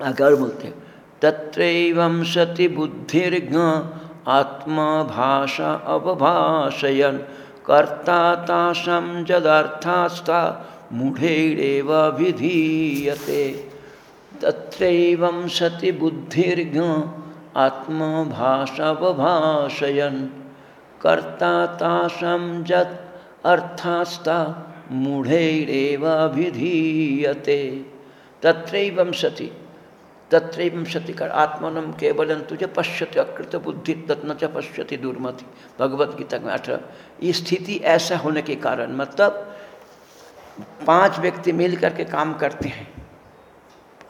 S1: अगर बोलते तत्र सति बुद्धिर्ज्ञ आत्मा भाषा अवभाषयन, कर्ता ताशम जदर्थास्था मूढ़ेरेव विधीयते। तत्रैवं सति बुद्धिर्ज्ञ आत्मभाषावभाषयन्। कर्ता तासां यत् अर्थास्ता मूढ़ैरेव विधीयते तत्रैवं सति। तत्रैवं सति कर आत्मनम केवलं तुझे पश्यति अकृत बुद्धि तत्न च पश्यति दुर्मति। भगवत गीता में अठारह ये स्थिति ऐसा होने के कारण मतलब पाँच व्यक्ति मिल करके काम करते हैं।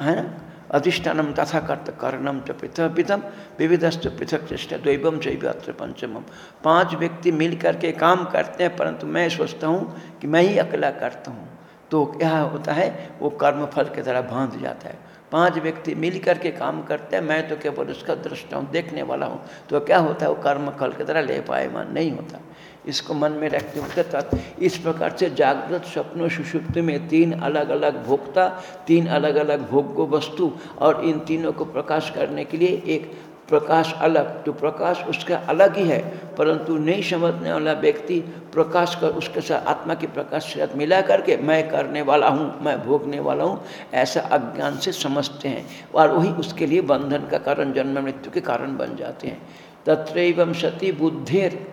S1: है ना? अधिष्ठानम तथा कर्त कर्णम च पृथक पितम विविधस्त पृथक चेष्टा द्वैवम चैव अत्र पंचमम पाँच व्यक्ति मिल करके काम करते हैं, परंतु मैं सोचता हूँ कि मैं ही अकेला करता हूँ। तो क्या होता है, वो कर्म फल की तरह बाँध जाता है। पाँच व्यक्ति मिल करके काम करते हैं, मैं तो केवल उसका दृष्टा हूँ, देखने वाला हूँ। तो क्या होता है, वो कर्म फल की तरह ले पाएमान नहीं होता। इसको मन में रखते हुए इस प्रकार से जागृत स्वप्न सुषुप्त में तीन अलग अलग भोक्ता, तीन अलग अलग भोग्य वस्तु और इन तीनों को प्रकाश करने के लिए एक प्रकाश अलग। तो प्रकाश उसका अलग ही है, परंतु नहीं समझने वाला व्यक्ति प्रकाश कर उसके साथ आत्मा की प्रकाश के साथ मिला करके, मैं करने वाला हूँ, मैं भोगने वाला हूँ, ऐसा अज्ञान से समझते हैं। और वही उसके लिए बंधन का कारण, जन्म मृत्यु के कारण बन जाते हैं। तत्र सती बुद्धिर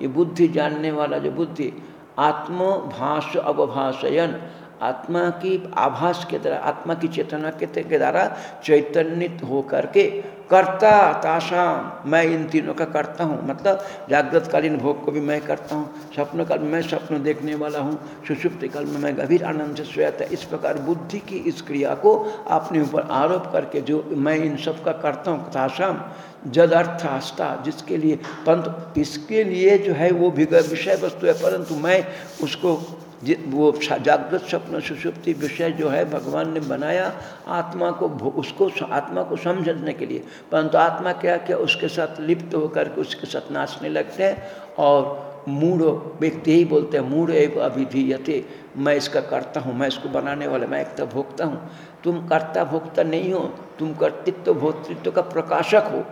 S1: ये बुद्धि जानने वाला जो बुद्धि आत्मभाष अवभाषयन। आत्मा की आभास के द्वारा, आत्मा की चेतना के द्वारा चैतन्यित होकर के कर्ता ताशाम मैं इन तीनों का करता हूँ। मतलब जागृतकालीन भोग को भी मैं करता हूँ। स्वप्न काल में मैं स्वप्न देखने वाला हूँ। सुषुप्त काल में मैं गंभीर आनंद से सोया इस प्रकार बुद्धि की इस क्रिया को अपने ऊपर आरोप करके जो मैं इन सब का करता हूँ ताशाम जद अर्थ आस्था, जिसके लिए परंतु इसके लिए जो है वो विषय वस्तु है, परंतु मैं उसको वो जागृत स्वप्न सुषुप्ति विषय जो है भगवान ने बनाया आत्मा को उसको आत्मा को समझने के लिए। परंतु आत्मा क्या क्या उसके साथ लिप्त होकर के उसके साथ नाचने लगते हैं और मूढ़ व्यक्ति ही बोलते हैं, मूढ़ एवं अभिधीयते, मैं इसका करता हूँ, मैं इसको बनाने वाला, मैं एक भोगता हूँ। तुम कर्ता भोक्ता नहीं हो, तुम कर्तृत्व, भोक्तृत्व का प्रकाशक हो।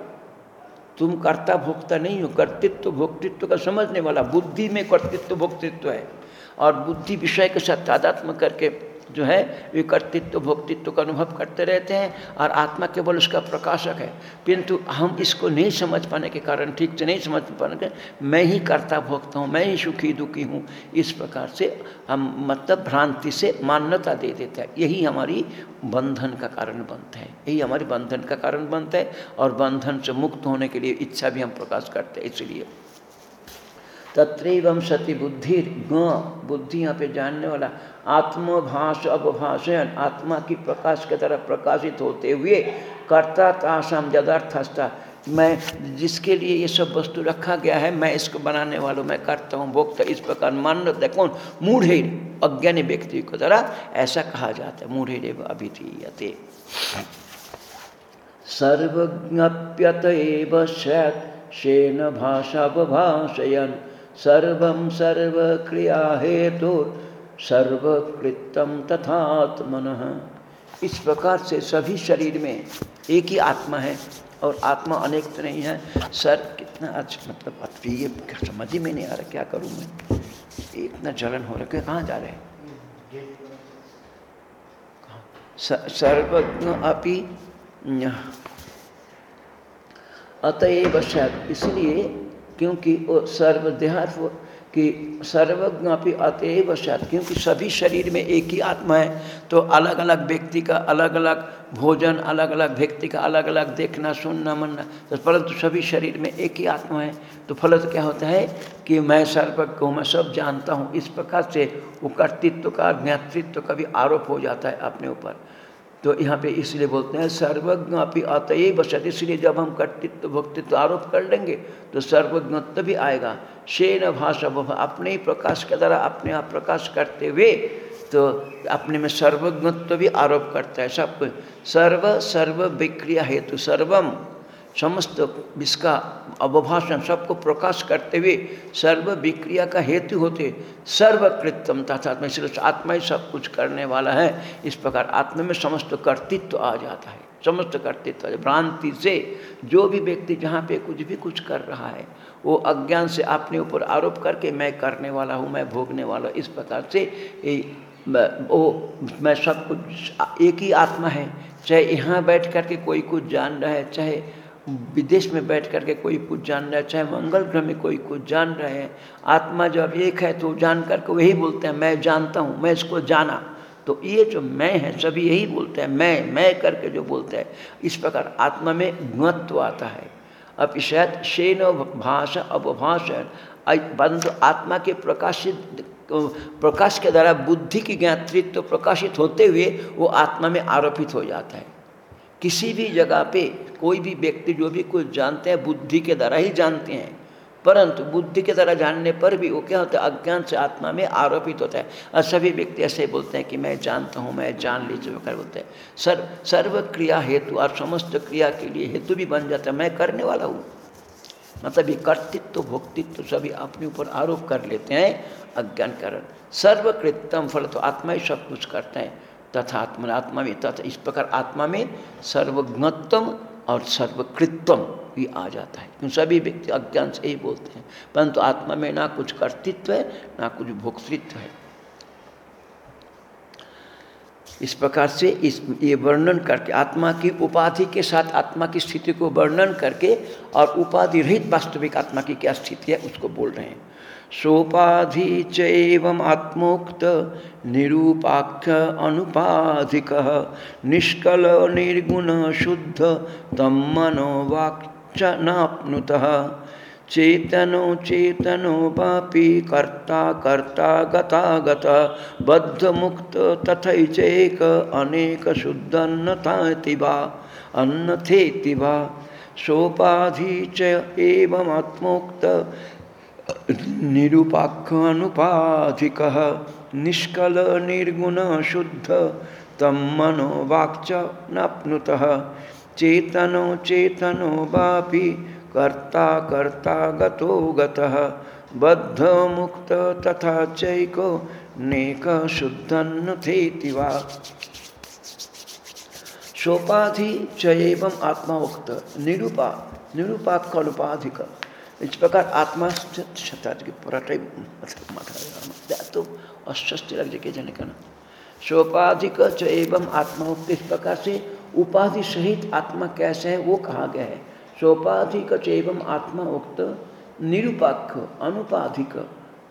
S1: तुम कर्ता भोक्ता नहीं हो, कर्तृत्व भोक्तृत्व का समझने वाला, बुद्धि में कर्तृत्व भोक्तृत्व है। और बुद्धि विषय के साथ तादात्म करके जो है वे कर्तृत्व भोक्तित्व का अनुभव करते रहते हैं और आत्मा केवल उसका प्रकाशक है। किंतु हम इसको नहीं समझ पाने के कारण, ठीक से नहीं समझ पाने के मैं ही कर्ता भोगता हूँ, मैं ही सुखी, दुखी हूँ। इस प्रकार से हम मतलब भ्रांति से मान्यता दे देते हैं। यही हमारी बंधन का कारण बनता है। यही हमारी बंधन का कारण बनता है और बंधन से मुक्त होने के लिए इच्छा भी हम प्रकाश करते हैं, इसलिए। तत्रैवम सती बुद्धि ग, बुद्धि यहाँ पे जानने वाला। आत्मभाष अवभाषण आत्मा की प्रकाश के तरह प्रकाशित होते हुए कर्ता तासाम यदार्थस्था मैं जिसके लिए ये सब वस्तु रखा गया है, मैं इसको बनाने वालों, मैं करता हूँ, भोक्ता, इस प्रकार मान कौन? मूढ़े, अज्ञानी व्यक्ति को तरह ऐसा कहा जाता है, मूढ़े अभिधीयते। सर्वज्ञप्यत एव शेन भाषावभाषयन सर्व सर्वकृतम तथात्मन। इस प्रकार से सभी शरीर में एक ही आत्मा है और आत्मा अनेक तो नहीं है। सर, कितना अच्छा मतलब ये समझ ही में नहीं आ रहा, क्या करूँ मैं? इतना जलन हो रहा है, कहाँ जा रहे हैं? सर्वज्ञ अपि अतएव इसलिए क्योंकि वो सर्वदेहात कि सर्वज्ञापी अतएव सत, क्योंकि सभी शरीर में एक ही आत्मा है। तो अलग अलग व्यक्ति का अलग अलग भोजन अलग अलग व्यक्ति का अलग अलग देखना, सुनना, मनना तो परंतु सभी शरीर में एक ही आत्मा है। तो फलत क्या होता है कि मैं सर्वज्ञ हूँ, मैं सब जानता हूँ। इस प्रकार से वो कर्तृत्व का, ज्ञातृत्व का भी आरोप हो जाता है अपने ऊपर। तो यहाँ पे इसलिए बोलते हैं सर्वज्ञ अपनी अतएव बसत इसलिए जब हम कर्तृत्व, भक्तित्व आरोप कर लेंगे तो सर्वज्ञत्व भी आएगा। शेन भाषा अपने ही प्रकाश के द्वारा अपने आप प्रकाश करते हुए तो अपने में सर्वज्ञत्व भी आरोप करता है। सब सर्व सर्व विक्रिया हेतु, सर्वम। समस्त इसका अवभाषण सबको प्रकाश करते हुए सर्व विक्रिया का हेतु होते सर्वकृतम तथा इसलिए आत्मा ही सब कुछ करने वाला है। इस प्रकार आत्मा में समस्त कर्तृत्व आ जाता है। समस्त कर्तृत्व, भ्रांति से जो भी व्यक्ति जहाँ पे कुछ भी कुछ कर रहा है, वो अज्ञान से अपने ऊपर आरोप करके मैं करने वाला हूँ, मैं भोगने वाला इस प्रकार से वो, मैं सब कुछ, एक ही आत्मा है। चाहे यहाँ बैठ करके कोई कुछ जान रहा है, चाहे विदेश में बैठ करके कोई कुछ जान रहा है, चाहे मंगल ग्रह में कोई कुछ जान रहे हैं, आत्मा जब एक है तो जान करके वही बोलते हैं, मैं जानता हूँ, मैं इसको जाना। तो ये जो मैं है, सभी यही बोलते हैं, मैं मैं करके जो बोलते हैं, इस प्रकार आत्मा में गुणत्व आता है। अब शायद शेन भाषा अवभाषण परंतु आत्मा के प्रकाशित, प्रकाश के द्वारा बुद्धि की ज्ञातृत्व तो प्रकाशित होते हुए वो आत्मा में आरोपित हो जाता है। किसी भी जगह पे कोई भी व्यक्ति जो भी कुछ जानते हैं, बुद्धि के द्वारा ही जानते हैं। परंतु बुद्धि के द्वारा जानने पर भी वो क्या होता है? अज्ञान से आत्मा में आरोपित होता है। और सभी व्यक्ति ऐसे बोलते हैं कि मैं जानता हूँ, मैं जान लीजिए कर बोलते हैं। सर्व सर्व क्रिया हेतु और समस्त क्रिया के लिए हेतु भी बन जाता है। मैं करने वाला हूँ। मतलब ये कर्तृत्व, भोक्तित्व सभी अपने ऊपर आरोप कर लेते हैं। अज्ञान कारण सर्वकृतम फल तो आत्मा ही सब कुछ करते हैं। तथा आत्मा आत्मा में, तथा इस प्रकार आत्मा में सर्वज्ञत्व और सर्वकृत्वम भी आ जाता है। क्योंकि सभी व्यक्ति अज्ञान से ही बोलते हैं। परंतु आत्मा में ना कुछ कर्तृत्व है, ना कुछ भोक्तृत्व है। इस प्रकार से इस ये वर्णन करके, आत्मा की उपाधि के साथ आत्मा की स्थिति को वर्णन करके और उपाधि रहित वास्तविक आत्मा की क्या स्थिति है, उसको बोल रहे हैं। सोपाधि चैवमात्मोक्त निरूपाख्य अनुपाधिक निष्कल निर्गुण शुद्ध तम मनोवाक्च नाप्नुत चेतनो चेतनो वापि कर्ता कर्ता गता गत बद्ध मुक्त तथैचैक अनेक शुद्धन्नताति वा, अन्नथेति वा। सोपाधि च एवमात्मोक्त निरूपाख्यानुपाधिक, निष्कल निर्गुण शुद्ध तम मनो वाक्च नप्नुत। चेतनो चेतनो वापि, कर्ता कर्ता गतो गतः। बद्ध मुक्त तथा चैको, नेक शुद्धन थे वा। सोपाधि चैवम आत्मा उक्त। निरूपा निरूपाक उपाधिक इस प्रकार आत्मा पराठे तो अस्वस्थ लग जाए जने का सोपाधिक च एवं आत्मा इस प्रकार से उपाधि सहित आत्मा कैसे है, वो कहा गया है? सोपाधिक च एवं आत्मा उक्त निरूपाक्ष अनुपाधिक।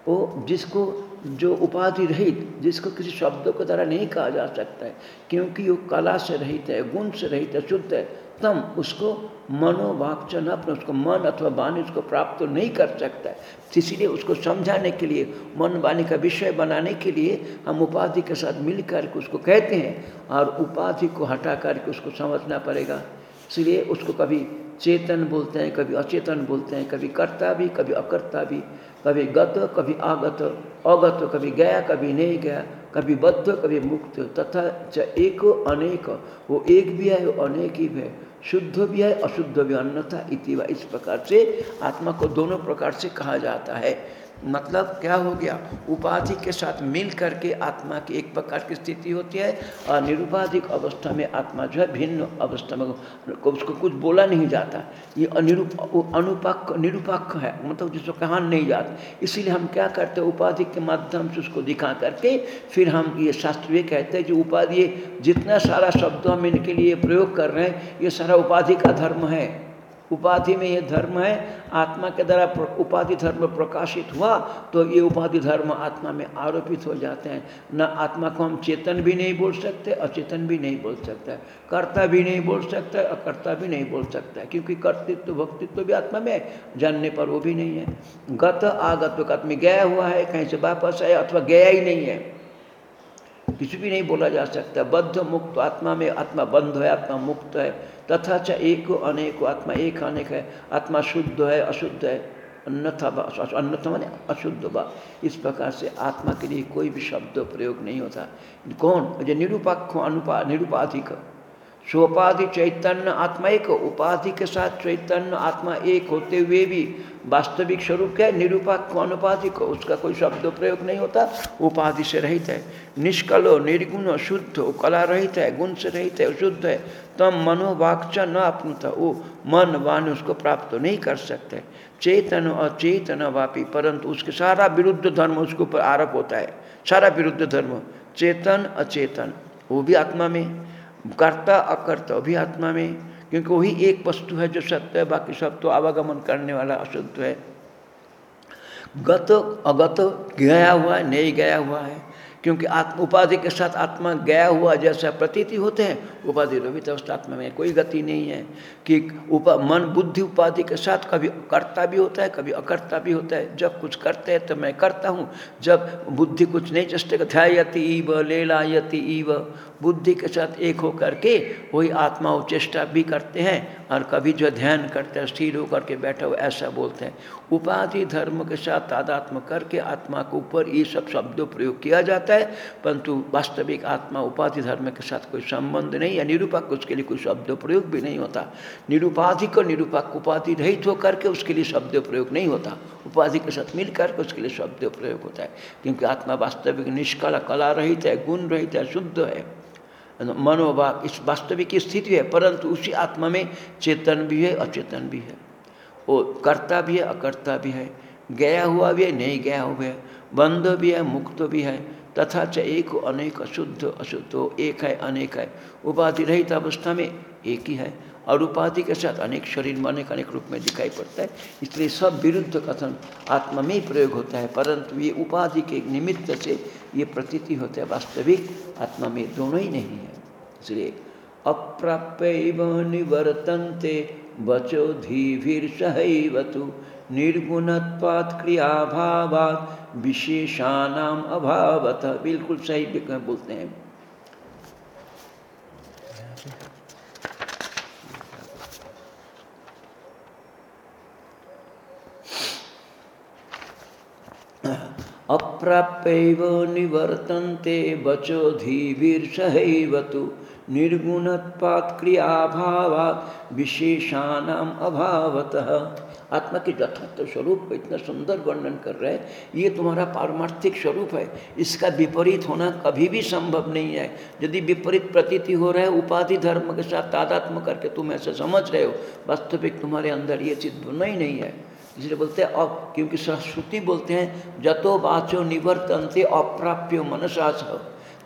S1: वो जिसको जो उपाधि रहित, जिसको किसी शब्दों के द्वारा नहीं कहा जा सकता है, क्योंकि वो कला से रहित है, गुण से रहित है, शुद्ध है, तम उसको मनोवाक्चन अपने, उसको मन अथवा वाणी उसको प्राप्त तो नहीं कर सकता है। इसीलिए उसको समझाने के लिए, मन वाणी का विषय बनाने के लिए हम उपाधि के साथ मिल करके उसको कहते हैं और उपाधि को हटा करके उसको समझना पड़ेगा। इसलिए उसको कभी चेतन बोलते हैं, कभी अचेतन बोलते हैं, कभी कर्ता भी, कभी अकर्ता भी, कभी गत, कभी आगत, अगत, कभी गया, कभी नहीं गया, कभी बद्ध, कभी मुक्त, तथा च एक अनेक, वो एक भी है, वो अनेक ही भी है। शुद्ध भी है अशुद्ध भी अन्यथा इतिवा इस प्रकार से आत्मा को दोनों प्रकार से कहा जाता है। मतलब क्या हो गया? उपाधि के साथ मिल करके आत्मा की एक प्रकार की स्थिति होती है और निरुपाधिक अवस्था में आत्मा जो है भिन्न अवस्था में उसको कुछ बोला नहीं जाता। ये अनिरूप अनुपाक, निरूपाक है मतलब जिसको कहा नहीं जाता। इसीलिए हम क्या करते हैं? उपाधि के माध्यम से उसको दिखा करके फिर हम ये शास्त्रीय कहते हैं जो उपाधि जितना सारा शब्द हम इनके लिए प्रयोग कर रहे हैं, ये सारा उपाधि का धर्म है। उपाधि में ये धर्म है, आत्मा के द्वारा उपाधि धर्म प्रकाशित हुआ तो ये उपाधि धर्म आत्मा में आरोपित हो जाते हैं। न आत्मा को हम चेतन भी नहीं बोल सकते, अचेतन भी नहीं बोल सकते। कर्ता भी नहीं बोल सकता, अकर्ता भी नहीं बोल सकता, क्योंकि कर्तृत्व, भक्तित्व भी आत्मा में जानने पर वो भी नहीं है। गत आगत गत में गया हुआ है, कहीं से वापस आया अथवा गया ही नहीं है। कुछ भी नहीं बोला जा सकता। बद्ध मुक्त आत्मा में आत्मा बंध है, आत्मा मुक्त है। तथा च एक अनेक आत्मा एक अनेक है। आत्मा शुद्ध है, अशुद्ध है। अन्यथा अन्यथा अशुद्ध बा। इस प्रकार से आत्मा के लिए कोई भी शब्द प्रयोग नहीं होता। कौन? जो निरूपाख्य अनुपा, निरूपाधिक। सोपाधि चैतन्य आत्मा एक, उपाधि के साथ चैतन्य आत्मा एक होते हुए भी वास्तविक स्वरूप क्या है? अनुपाधि को उसका कोई शब्द प्रयोग नहीं होता। उपाधि से रहित है। निष्कलो, निर्गुण, शुद्ध, कला रहित है, गुण से रहित है, शुद्ध है। तम मनोवाक्च न अपनुता वो मन, वान उसको प्राप्त नहीं कर सकते। चेतन, अचेतन वापी, परंतु उसके सारा विरुद्ध धर्म उसके ऊपर आरोप होता है। सारा विरुद्ध धर्म। चेतन, अचेतन। वो भी आत्मा में। कर्ता अकर्ता भी आत्मा में, क्योंकि वही एक वस्तु है जो सत्य है, बाकी सब तो आवागमन करने वाला अशुद्ध है। गत, अगत गया हुआ है, नहीं गया हुआ है, क्योंकि आत्म, उपाधि के साथ आत्मा गया हुआ जैसा प्रतीति होते हैं, उपाधि रवित अवस्था आत्मा में कोई गति नहीं है। कि उपा, मन, बुद्धि, उपाधि के साथ कभी करता भी होता है, कभी अकर्ता भी होता है। जब कुछ करते हैं तो मैं करता हूँ, जब बुद्धि कुछ नहीं चेष्टे ध्यायति ईव लेलायति ईव बुद्धि के साथ एक होकर के वही आत्मा चेष्टा भी करते हैं और कभी जो ध्यान करते हैं, स्थिर होकर के बैठा हुआ ऐसा बोलते हैं। उपाधि धर्म के साथ तादात्म करके आत्मा के ऊपर ये सब शब्दों प्रयोग किया जाता है, परंतु वास्तविक आत्मा उपाधि धर्म के साथ कोई संबंध नहीं या निरूपक, उसके लिए कोई शब्द प्रयोग भी नहीं होता। निरूपाधिक और निरूपक उपाधि रहित होकर के उसके लिए शब्द प्रयोग नहीं होता। उपाधि के साथ मिल करके उसके लिए शब्द प्रयोग होता है, क्योंकि आत्मा वास्तविक निष्कला, कला रहित है, गुण रहित है, शुद्ध है। मनोभाव इस वास्तविक स्थिति है, परंतु उसी आत्मा में चेतन भी है, अचेतन भी है। वो कर्ता भी है, अकर्ता भी है। गया हुआ भी है, नहीं गया हुआ है। बंध भी है, मुक्त भी है। तथा च एक अनेक अशुद्ध अशुद्ध एक है, अनेक है। उपाधि रहित अवस्था में एक ही है। और उपाधि के साथ अनेक शरीर में अनेक अनेक रूप में दिखाई पड़ता है। इसलिए सब विरुद्ध कथन आत्मा में ही प्रयोग होता है, परंतु ये उपाधि के निमित्त से ये प्रतीति होता है। वास्तविक आत्मा में दोनों ही नहीं है। इसलिए अप्राप्य निवर्तनते बचो धीभिर्सहैवतु निर्गुणत्वात् क्रियाभावात् विशेषाणाम अभावत। बिल्कुल सही बोलते हैं। अप्राप्यैव निवर्तन्ते वचो धीवीर्षहैव तु निर्गुणत्वात् क्रियाभावात् विशेषाणाम अभावतः। आत्मा के यथार्थ स्वरूप को इतना सुंदर वर्णन कर रहे हैं। ये तुम्हारा पारमार्थिक स्वरूप है। इसका विपरीत होना कभी भी संभव नहीं है। यदि विपरीत प्रतीति हो रहा है, उपाधि धर्म के साथ तादात्म करके तुम ऐसे समझ रहे हो, वास्तविक तुम्हारे अंदर ये चीज़ होना ही नहीं है। इसलिए बोलते हैं, अब क्योंकि सरस्वती बोलते हैं, जतो बाचो निवर्तनते अप्राप्य मनसास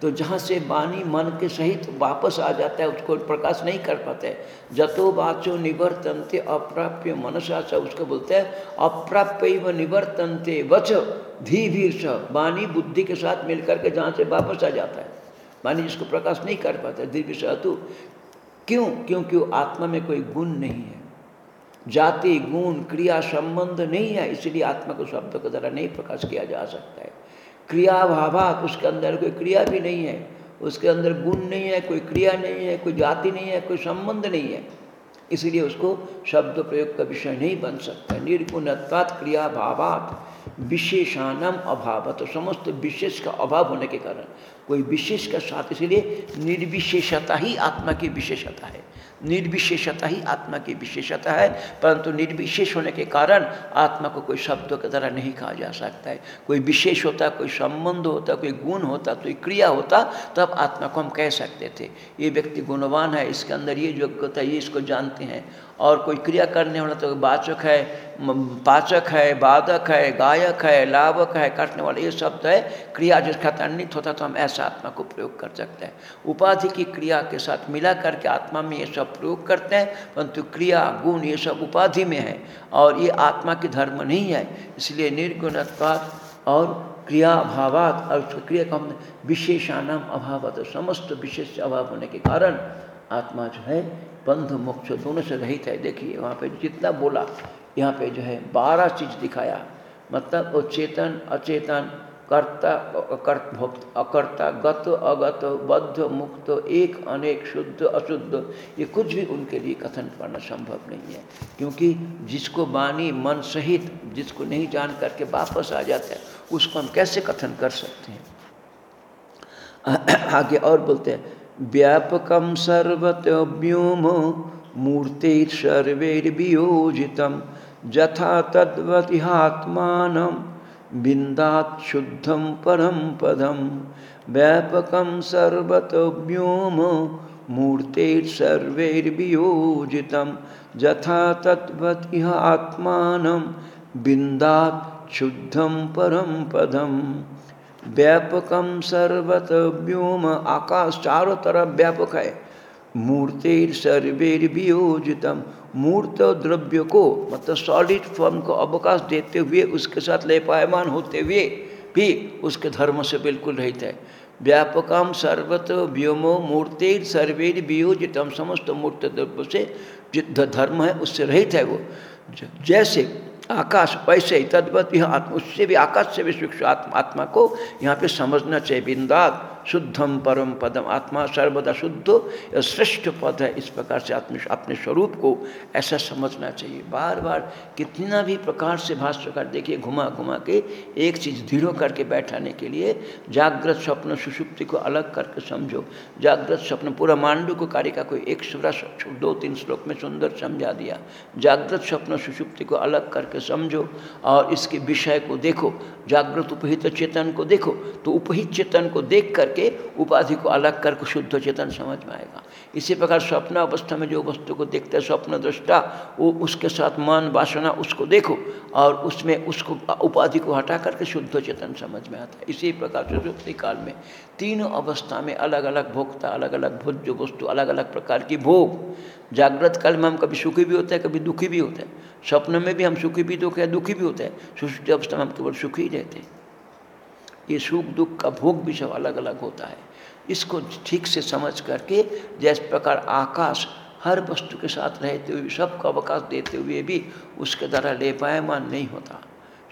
S1: तो जहाँ से वाणी मन के सहित वापस आ जाता है, उसको प्रकाश नहीं कर पाते जतो बाचो निवर्तनते अप्राप्य मनसा स उसको बोलते हैं अप्राप्य व निवर्तनते वच धी भीर स वाणी बुद्धि के साथ मिलकर के जहाँ से वापस आ जाता है। वाणी जिसको प्रकाश नहीं कर पाता धीर सतु क्यों? क्योंकि आत्मा में कोई गुण नहीं है। जाति, गुण, क्रिया संबंध नहीं है, इसलिए आत्मा को शब्द के द्वारा नहीं प्रकाश किया जा सकता है। क्रिया भावात, उसके अंदर कोई क्रिया भी नहीं है, उसके अंदर गुण नहीं है, कोई क्रिया नहीं है, कोई जाति नहीं है, कोई संबंध नहीं है। इसलिए उसको शब्द प्रयोग का विषय नहीं बन सकता। निर्गुणत्वात, क्रिया भावात, विशेषानम अभाव। तो समस्त विशेष का अभाव होने के कारण कोई विशेष का साथ, इसलिए निर्विशेषता ही आत्मा की विशेषता है। निर्विशेषता ही आत्मा की विशेषता है, परंतु निर्विशेष होने के कारण आत्मा को कोई शब्दों के द्वारा नहीं कहा जा सकता है। कोई विशेष होता, कोई संबंध होता, कोई गुण होता, कोई क्रिया होता, तब आत्मा को हम कह सकते थे। ये व्यक्ति गुणवान है, इसके अंदर ये योग्यता ये इसको जानते हैं। और कोई क्रिया करने वाला तो वाचक है पाचक है बाधक है, गायक है लाभक है काटने वाला, ये शब्द है, क्रिया जिसका तन्नित होता तो हम ऐसा आत्मा को प्रयोग कर सकते हैं। उपाधि की क्रिया के साथ मिला करके आत्मा में ये सब प्रयोग करते हैं, परंतु क्रिया, गुण ये सब उपाधि में है और ये आत्मा की धर्म नहीं है, इसलिए निर्गुणत्वाद और क्रिया अभावात और क्रिया का हम विशेषानाम अभावत समस्त विशेष अभाव होने के कारण आत्मा जो है बंध मोक्ष दोनों से रहित है। देखिए, वहाँ पे जितना बोला, यहाँ पे जो है बारह चीज़ दिखाया। मतलब वो चेतन अचेतन, कर्ता कर्त भक्त, अकर्ता, गत, अगत, बद्ध, मुक्त, एक, अनेक, शुद्ध, अशुद्ध, ये कुछ भी उनके लिए कथन करना संभव नहीं है। क्योंकि जिसको वाणी, मन सहित, जिसको नहीं जान करके वापस आ जाता है, उसको हम कैसे कथन कर सकते हैं? आगे और बोलते हैं व्यापकम सर्वतो व्योम मूर्तिर्सर्वैर्वियोजित जथा तद्वतिहात्मान बिंदात शुद्धम परम पदम व्यापकम सर्वतो व्योम मूर्तिर्सर्वैर्वियोजित जथा तद्वतिह आत्मान बिंदात शुद्धम परम पदम। व्यापकम सर्वत व्योम आकाश चारों तरफ़ व्यापक है। मूर्तिर सर्वेर वियोजितम मूर्त द्रव्य को मतलब सॉलिड फॉर्म को अवकाश देते हुए उसके साथ लेपायमान होते हुए भी उसके धर्म से बिल्कुल रहित है। व्यापकम सर्वत व्योमो मूर्तिर सर्वेर वियोजितम समस्त मूर्त द्रव्य से जित धर्म है उससे रहित है वो। जैसे आकाश वैसे ही तद्वत, यह आत्मा उससे भी आकाश से भी सूक्ष्म आत्मा को यहाँ पे समझना चाहिए, बिंदात। शुद्धम परम पदम। आत्मा सर्वदा शुद्ध श्रेष्ठ पद है। इस प्रकार से आत्म अपने स्वरूप को ऐसा समझना चाहिए। बार बार कितना भी प्रकार से भाष्य कर देखिए, घुमा घुमा के एक चीज़ धीरो करके बैठाने के लिए जागृत स्वप्न सुषुप्ति को अलग करके समझो। जागृत स्वप्न, पूरा मांडू को कार्य का कोई एक सुरा दो तीन श्लोक में सुंदर समझा दिया। जागृत स्वप्न सुषुप्ति को अलग करके समझो और इसके विषय को देखो। जागृत उपहित चेतन को देखो। तो उपहित चेतन को देख करके उपाधि को अलग करके शुद्ध चेतन समझ में आएगा। इसी प्रकार स्वप्न अवस्था में जो वस्तु को देखते हैं, स्वप्न दृष्टा, वो उसके साथ मन वासना उसको देखो और उसमें उसको उपाधि को हटा करके शुद्ध चेतन समझ में आता है। इसी प्रकार से काल में तीनों अवस्था में अलग अलग भोक्ता अलग अलग भोज्य वस्तु अलग अलग प्रकार की भोग, जागृत काल में हम कभी सुखी भी होते हैं, कभी दुखी भी होते हैं। स्वप्न में भी हम सुखी भी दुख है दुखी भी होते हैं? सुश्रुति अवस्था में हम केवल सुखी ही रहते हैं। ये सुख दुख का भोग भी सब अलग अलग होता है। इसको ठीक से समझ करके जिस प्रकार आकाश हर वस्तु के साथ रहते हुए, सबको अवकाश देते हुए भी उसके द्वारा ले पायमान नहीं होता।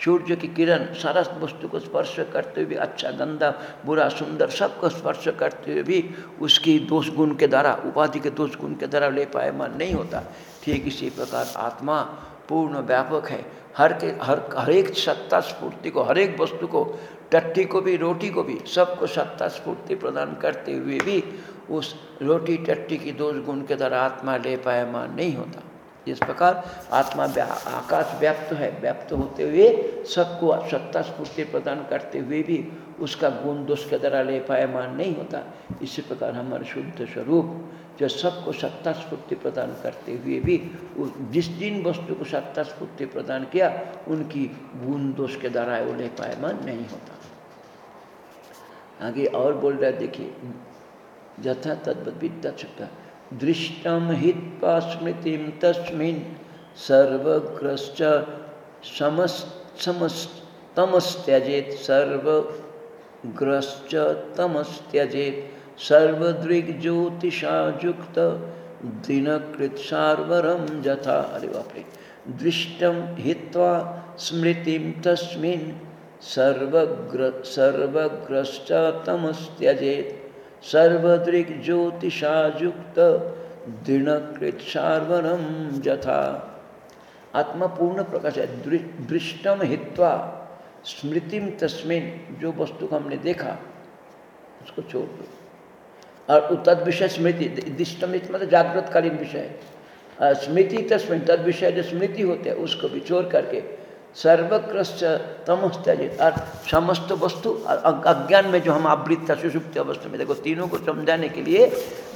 S1: सूर्य की किरण सारा वस्तु को स्पर्श करते हुए अच्छा गंदा, बुरा, सुंदर, सबको स्पर्श करते हुए भी उसकी दोष गुण के द्वारा, उपाधि के दोष गुण के द्वारा ले पायमान नहीं होता। ठीक इसी प्रकार आत्मा पूर्ण व्यापक है। हर के, हर हर एक सत्ता स्फूर्ति को हर एक वस्तु को टट्टी को भी, रोटी को भी, सबको सत्ता स्फूर्ति प्रदान करते हुए भी उस रोटी टट्टी की दोष गुण के द्वारा आत्मा ले पायमान नहीं होता। इस प्रकार आत्मा आकाश व्याप्त है, व्याप्त होते हुए सबको सत्ता स्फूर्ति प्रदान करते हुए भी उसका गुण दोष के द्वारा ले पायमान नहीं होता। इसी प्रकार हमारे शुद्ध स्वरूप जो सबको सत्ता स्फूर्ति प्रदान करते हुए भी जिस जिन वस्तु को सत्ता स्फूर्ति प्रदान किया, उनकी गुण दोष के द्वारा वो ले पायमान नहीं होता। आगे और बोल रहा है, देखिए, यथा तद्वत विद्या चुका दृष्टम हित्वा स्मृति तस्मिन् सर्वग्रश्च तमस्त्यजेत सर्वग्रश्च तमस्त्यजेत सर्वदृग्ज्योतिषा युक्त दिनकृत सार्वरम यथा। अरे बापरे! दृष्टम हित्वा स्मृति तस्मिन् सर्वग्र सर्वग्रश्च तमस्त्यजेत सर्वदृक् ज्योतिषा युक्त दृढ़कृत सार्वरम यथा आत्मा पूर्ण प्रकाश है दृष्टम हित्वा स्मृतिम तस्मिन जो वस्तु को हमने देखा, उसको छोड़ दो। और तद विषय स्मृति दृष्टम मतलब जागृतकालीन विषय। स्मृति तस्मिन तद विषय जो स्मृति होते हैं, उसको भी छोड़ करके सर्वकृष्ट तमस्तजित और समस्त वस्तु अज्ञान में जो हम आवृत था सुषुप्त अवस्था में, देखो, तीनों को समझाने के लिए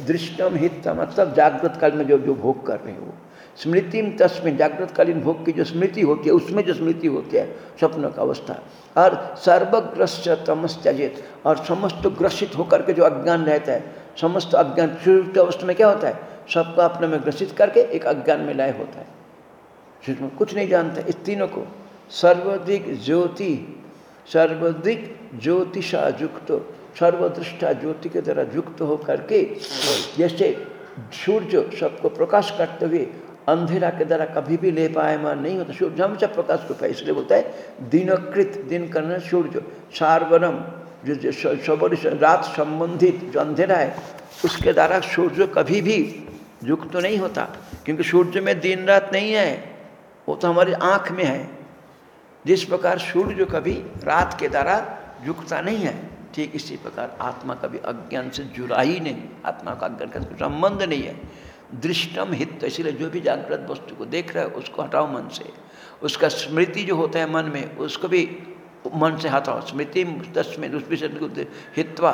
S1: दृष्टम हित मतलब जागृत काल में जो जो भोग कर रहे हैं हो स्मृतिम तस्मिन जागृतकालीन भोग की जो स्मृति होती है, उसमें जो स्मृति होती है, स्वप्न का अवस्था। और सर्वग्रस्त तमस्तजित और समस्त ग्रसित होकर के जो अज्ञान रहता है, समस्त अज्ञान सुषुप्त अवस्था में क्या होता है? सबका अपने में ग्रसित करके एक अज्ञान में लय होता है। कुछ नहीं जानते, इस तीनों को। सर्वाधिक ज्योति, सर्वाधिक ज्योतिषा युक्त सर्वदृष्टा ज्योति के द्वारा युक्त हो करके जैसे सूर्य सबको प्रकाश करते हुए अंधेरा के द्वारा कभी भी ले पाएमान नहीं होता। सूर्य हमेशा प्रकाश को इसलिए बोलता है, दिनकृत, दिन करना सूर्य सार्वरम जो जो सबरी रात संबंधित जो अंधेरा है, उसके द्वारा सूर्य कभी भी युक्त तो नहीं होता, क्योंकि सूर्य में दिन रात नहीं है, वो तो हमारी आँख में है। जिस प्रकार सूर्य कभी रात के द्वारा युक्ता नहीं है, ठीक इसी प्रकार आत्मा कभी अज्ञान से जुड़ा ही नहीं, आत्मा का अज्ञान का संबंध नहीं है। दृष्टम हित, इसलिए जो भी जागृत वस्तु को देख रहा है, उसको हटाओ मन से। उसका स्मृति जो होता है मन में, उसको भी मन से हटाओ। स्मृति तस्में उस विषय हित्वा,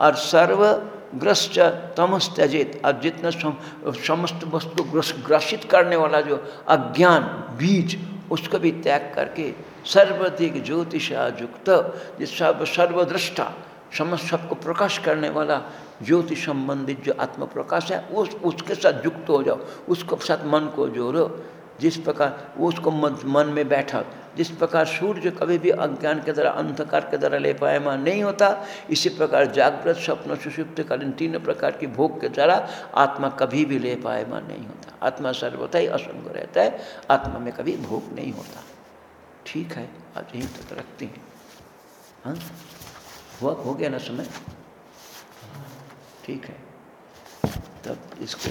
S1: और सर्वग्रस्त तमस त्यजित और जितना समस्त वस्तु ग्रसित करने वाला जो अज्ञान, बीज, उसको भी त्याग करके सर्वाधिक ज्योतिषा युक्त, जिस सर्व सर्वदृष्टा, समस्त सबको प्रकाश करने वाला ज्योति संबंधित जो आत्म प्रकाश है उस, उसके साथ युक्त हो जाओ, उसको साथ मन को जोड़ो। जिस प्रकार वो उसको मन मन में बैठा, जिस प्रकार सूर्य कभी भी अज्ञान के द्वारा, अंधकार के द्वारा ले पाएमान नहीं होता, इसी प्रकार जागृत स्वप्न सुषुप्त कालीन तीन प्रकार की भोग के द्वारा आत्मा कभी भी ले पाएमान नहीं होता। आत्मा सर्वथा ही असंग रहता है, आत्मा में कभी भोग नहीं होता। ठीक है, आज यहीं तक रखते हैं। हाँ? हुआ, हो गया ना समय? ठीक है। तब इसको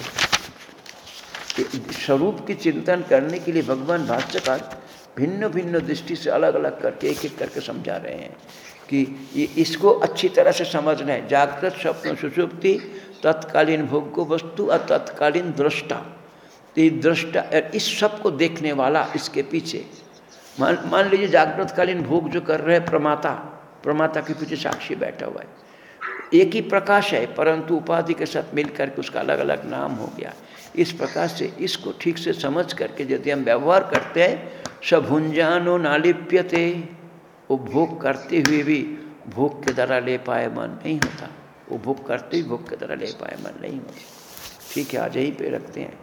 S1: स्वरूप की चिंतन करने के लिए भगवान भाष्यकार भिन्न भिन्न दृष्टि से अलग अलग करके एक एक करके समझा रहे हैं कि ये इसको अच्छी तरह से समझना है। जागृत स्वप्न सुषुप्ति तत्कालीन भोग्य वस्तु और तत्कालीन दृष्टा। ये दृष्टा, इस सबको देखने वाला इसके पीछे मान मान लीजिए जागृतकालीन भोग जो कर रहे हैं प्रमाता प्रमाता के पीछे साक्षी बैठा हुआ है। एक ही प्रकाश है, परंतु उपाधि के साथ मिलकर के उसका अलग अलग नाम हो गया। इस प्रकार से, इसको ठीक से समझ करके यदि हम व्यवहार करते हैं सभुंजानो नालिप्यते, वो भोग करते हुए भी भोग के द्वारा ले पाए मन नहीं होता। वो भोग करते ही भोग के द्वारा ले पाए मन नहीं होता। ठीक है, आज यहीं पे रखते हैं।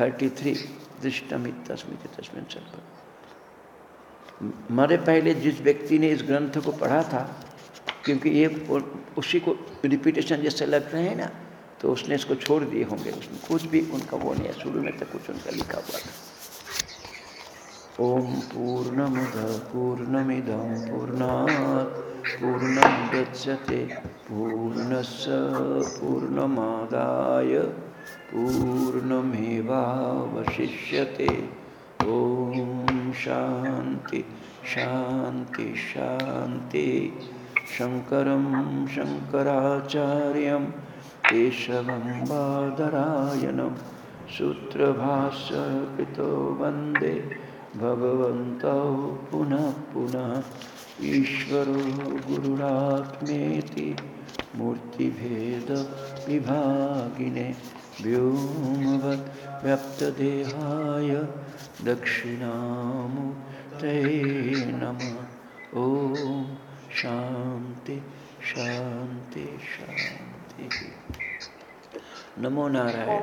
S1: थर्टी थ्री, दृष्टमित तस्मित तस्मिन सर्व हमारे पहले जिस व्यक्ति ने इस ग्रंथ को पढ़ा था, क्योंकि ये उसी को रिपीटेशन जैसे लग रहे हैं ना तो उसने इसको छोड़ दिए होंगे। उसमें कुछ भी उनका वो नहीं है, शुरू में तो कुछ उनका लिखा हुआ था। ओम पूर्णमद पूर्णमिदम पूर्णात् पूर्णम गच्छते पूर्णस पूर्णमादाय, पूर्णमेवावशिष्यते। ओम शांति शांति शांति शङ्करं शङ्कराचार्यं, केशवं बादरायणं सूत्रभाष्यकृतो वंदे। भगवन्तौ पुनः पुनः ईश्वरो गुरुरात्मेति मूर्तिभेदविभागिने व्योमवत् व्यक्तदेहाय दक्षिणामूर्तये नमः ॐ शांति शांति शांति नमो नारायण।